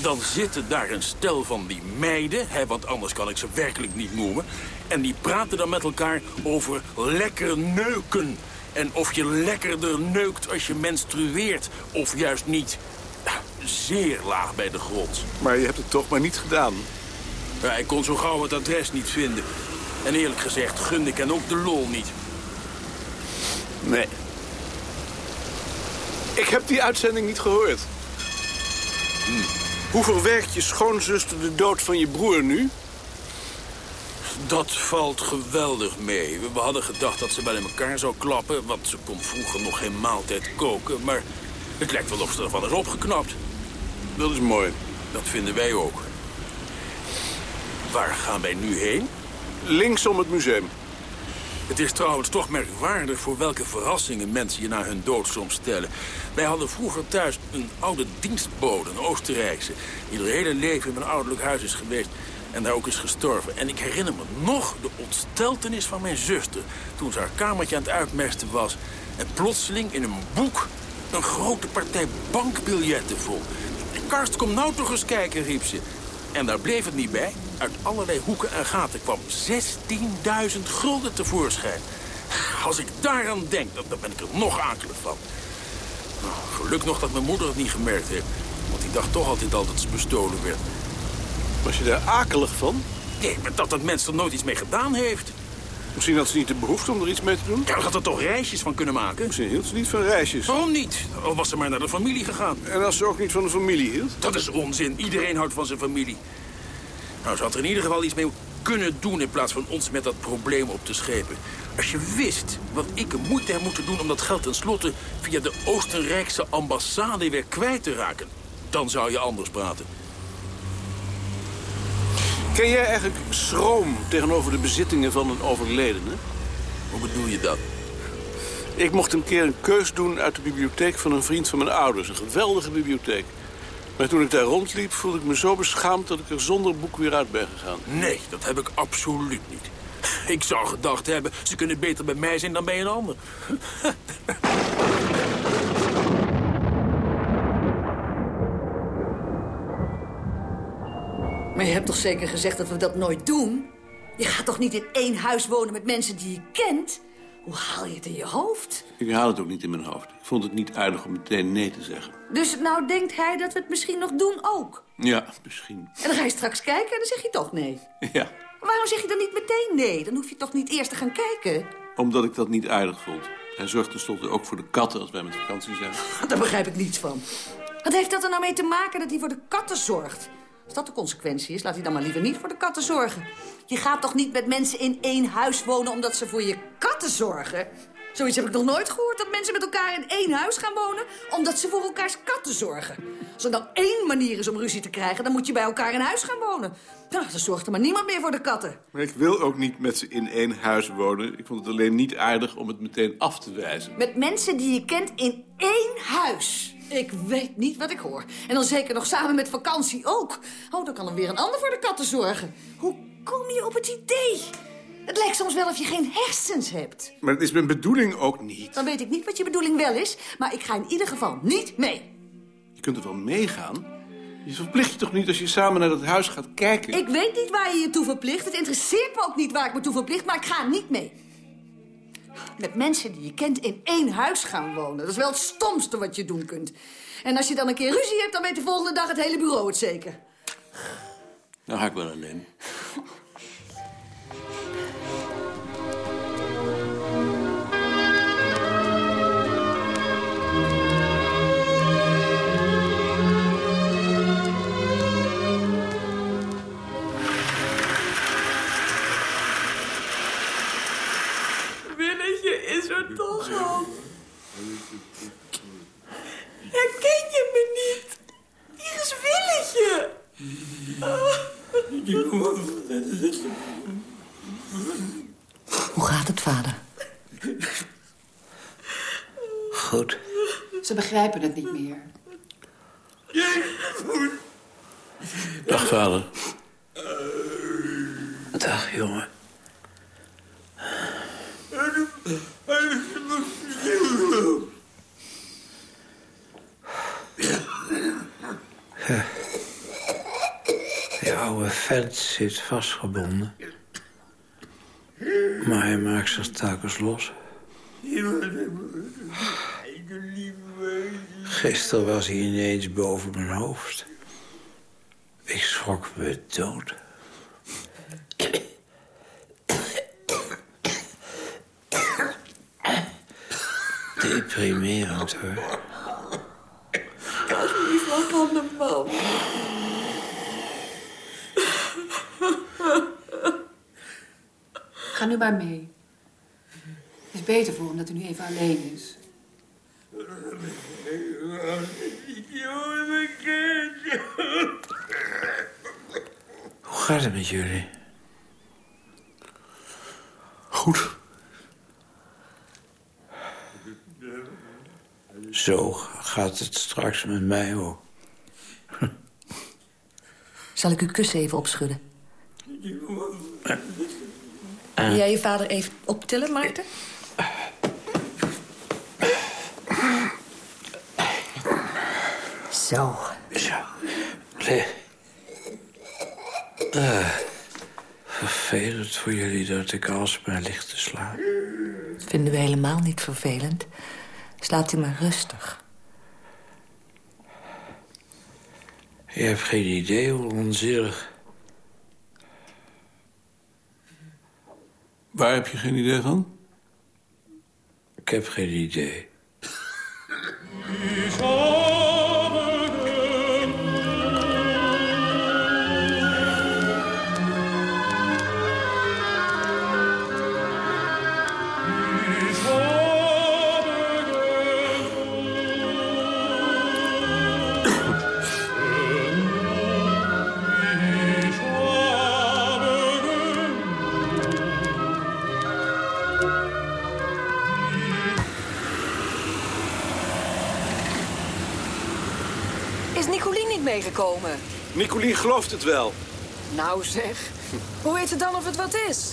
dan zitten daar een stel van die meiden, hè, want anders kan ik ze werkelijk niet noemen... en die praten dan met elkaar over lekker neuken... En of je lekkerder neukt als je menstrueert of juist niet. Zeer laag bij de grond. Maar je hebt het toch maar niet gedaan? Ja, ik kon zo gauw het adres niet vinden. En eerlijk gezegd gunde ik hen ook de lol niet. Nee. Ik heb die uitzending niet gehoord. Hm. Hoe verwerkt je schoonzuster de dood van je broer nu? Dat valt geweldig mee. We hadden gedacht dat ze wel in elkaar zou klappen... want ze kon vroeger nog geen maaltijd koken. Maar het lijkt wel of ze ervan is opgeknapt. Dat is mooi. Dat vinden wij ook. Waar gaan wij nu heen? Links om het museum. Het is trouwens toch merkwaardig voor welke verrassingen mensen je na hun dood soms stellen. Wij hadden vroeger thuis een oude dienstbode, een Oostenrijkse... die haar hele leven in mijn ouderlijk huis is geweest en daar ook is gestorven. En ik herinner me nog de ontsteltenis van mijn zuster... toen ze haar kamertje aan het uitmesten was... en plotseling in een boek een grote partij bankbiljetten vond. Karst, kom nou toch eens kijken, riep ze. En daar bleef het niet bij. Uit allerlei hoeken en gaten kwam 16.000 gulden tevoorschijn. Als ik daaraan denk, dan ben ik er nog akelig van. Nou, geluk nog dat mijn moeder het niet gemerkt heeft. Want die dacht toch altijd al dat ze bestolen werd. Was je daar akelig van? Nee, maar dat dat mens er nooit iets mee gedaan heeft. Misschien had ze niet de behoefte om er iets mee te doen. Ja, dan had er toch reisjes van kunnen maken? Misschien hield ze niet van reisjes. Waarom niet? Al was ze maar naar de familie gegaan. En als ze ook niet van de familie hield? Dat is onzin. Iedereen houdt van zijn familie. Nou, ze had er in ieder geval iets mee kunnen doen... in plaats van ons met dat probleem op te schepen. Als je wist wat ik er moeite heb moeten doen... om dat geld tenslotte via de Oostenrijkse ambassade weer kwijt te raken... dan zou je anders praten. Ken jij eigenlijk schroom tegenover de bezittingen van een overledene? Hoe bedoel je dat? Ik mocht een keer een keus doen uit de bibliotheek van een vriend van mijn ouders. Een geweldige bibliotheek. Maar toen ik daar rondliep, voelde ik me zo beschaamd... dat ik er zonder boek weer uit ben gegaan. Nee, dat heb ik absoluut niet. Ik zou gedacht hebben, ze kunnen beter bij mij zijn dan bij een ander. [laughs] Maar je hebt toch zeker gezegd dat we dat nooit doen? Je gaat toch niet in één huis wonen met mensen die je kent? Hoe haal je het in je hoofd? Ik haal het ook niet in mijn hoofd. Ik vond het niet aardig om meteen nee te zeggen. Dus nou denkt hij dat we het misschien nog doen ook? Ja, misschien. En dan ga je straks kijken en dan zeg je toch nee. Ja, Waarom zeg je dan niet meteen nee? Dan hoef je toch niet eerst te gaan kijken? omdat ik dat niet aardig vond. Hij zorgt tenslotte ook voor de katten als wij met vakantie zijn. [laughs] Daar begrijp ik niets van. Wat heeft dat er nou mee te maken dat hij voor de katten zorgt? Als dat de consequentie is, laat hij dan maar liever niet voor de katten zorgen. Je gaat toch niet met mensen in één huis wonen omdat ze voor je katten zorgen? Zoiets heb ik nog nooit gehoord, dat mensen met elkaar in één huis gaan wonen... omdat ze voor elkaars katten zorgen. Als er nou één manier is om ruzie te krijgen, dan moet je bij elkaar in huis gaan wonen. Nou, dan zorgt er maar niemand meer voor de katten. Maar ik wil ook niet met ze in één huis wonen. Ik vond het alleen niet aardig om het meteen af te wijzen. Met mensen die je kent in één huis. Ik weet niet wat ik hoor. En dan zeker nog samen met vakantie ook. Oh, dan kan er weer een ander voor de katten zorgen. Hoe kom je op het idee? Het lijkt soms wel of je geen hersens hebt. Maar het is mijn bedoeling ook niet. Dan weet ik niet wat je bedoeling wel is, maar ik ga in ieder geval niet mee. Je kunt er wel meegaan. Je verplicht je toch niet als je samen naar dat huis gaat kijken? Ik weet niet waar je je toe verplicht. Het interesseert me ook niet waar ik me toe verplicht, maar ik ga niet mee. Met mensen die je kent in één huis gaan wonen. Dat is wel het stomste wat je doen kunt. En als je dan een keer ruzie hebt, dan weet de volgende dag het hele bureau het zeker. Dan ga ik wel alleen. [laughs] Willetje. Hoe gaat het, vader? Goed. Ze begrijpen het niet meer. Dag, vader. Dag, jongen. Die oude vent zit vastgebonden. Maar hij maakt zich telkens los. Gisteren was hij ineens boven mijn hoofd. Ik schrok me dood. Deprimerend, hoor. Lieve Hanneman. Ga nu maar mee. Het is beter voor hem dat hij nu even alleen is. Hoe gaat het met jullie? Goed. Zo gaat het straks met mij ook. Zal ik uw kussen even opschudden? Wil jij je vader even optillen, Maarten? Zo. Zo. Le- Ah, vervelend voor jullie dat ik alsmaar ligt te slapen. Dat vinden we helemaal niet vervelend. Slaapt u maar rustig. Je hebt geen idee hoe onzinnig... Waar heb je geen idee van? Ik heb geen idee. Meegekomen? Nicolien gelooft het wel. Nou zeg, hoe weet het dan of het wat is?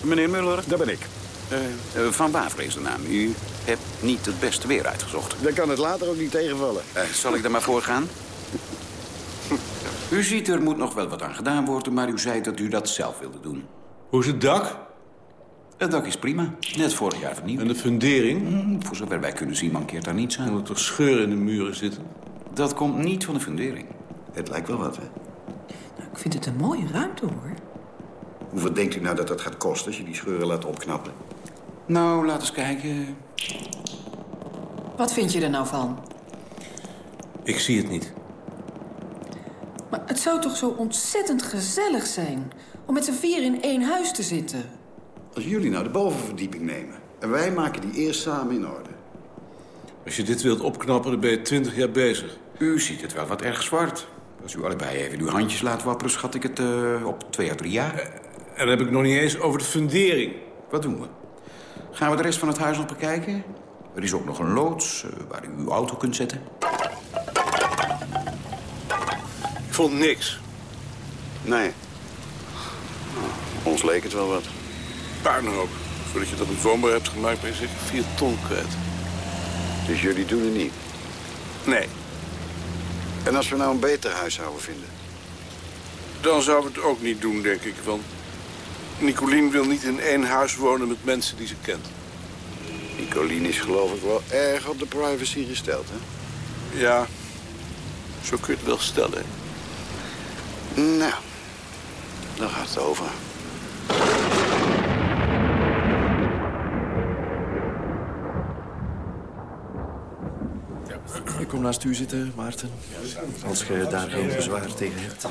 Meneer Muller? Dat ben ik. Uh, van Waver is de naam. U hebt niet het beste weer uitgezocht. Dan kan het later ook niet tegenvallen. Uh, zal ik er maar voor gaan? [laughs] u ziet, er moet nog wel wat aan gedaan worden... maar u zei dat u dat zelf wilde doen. Hoe is het dak? Het dak is prima. Net vorig jaar vernieuwd. En de fundering? Mm, voor zover wij kunnen zien mankeert daar niets aan. Omdat er scheuren in de muren zitten? Dat komt niet van de fundering. Het lijkt wel wat, hè? Nou, ik vind het een mooie ruimte, hoor. Hoeveel denkt u nou dat dat gaat kosten als je die scheuren laat opknappen? Nou, laat eens kijken. Wat vind je er nou van? Ik zie het niet. Maar het zou toch zo ontzettend gezellig zijn... om met z'n vier in één huis te zitten? Als jullie nou de bovenverdieping nemen... en wij maken die eerst samen in orde. Als je dit wilt opknappen, dan ben je twintig jaar bezig. U ziet het wel wat erg zwart. Als u allebei even uw handjes laat wapperen, schat ik het uh, op twee à drie jaar. En dan heb ik nog niet eens over de fundering. Wat doen we? Gaan we de rest van het huis nog bekijken? Er is ook nog een loods uh, waar u uw auto kunt zetten. Ik vond niks. Nee. Ons leek het wel wat. Puinhoop. Voordat je dat een woonbaar hebt gemaakt, ben je zeker vier ton kwijt. Dus jullie doen het niet? Nee. En als we nou een beter huis zouden vinden? Dan zouden we het ook niet doen, denk ik. Want Nicolien wil niet in één huis wonen met mensen die ze kent. Nicolien is geloof ik wel erg op de privacy gesteld, hè? Ja, zo kun je het wel stellen. Nou, dan gaat het over. Kom naast u zitten, Maarten. Als je daar geen bezwaar tegen hebt.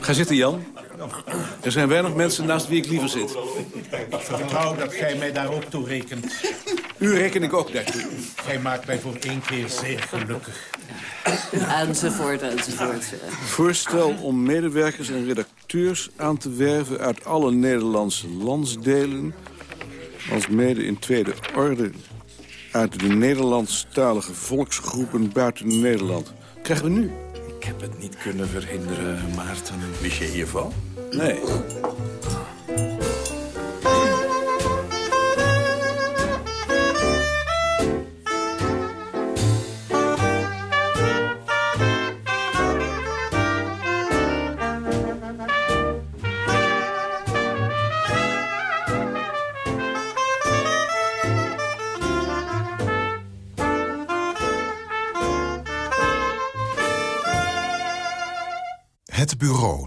Ga zitten, Jan. Er zijn weinig mensen naast wie ik liever zit. Ik vertrouw dat gij mij daar ook toe rekent. U reken ik ook daartoe. Gij maakt mij voor één keer zeer gelukkig. Enzovoort, enzovoort. Voorstel om medewerkers en redacteurs aan te werven... uit alle Nederlandse landsdelen... als mede in tweede orde uit de Nederlandstalige volksgroepen buiten Nederland. Krijgen we nu? Ik heb het niet kunnen verhinderen, Maarten. Wist je hiervan? Nee.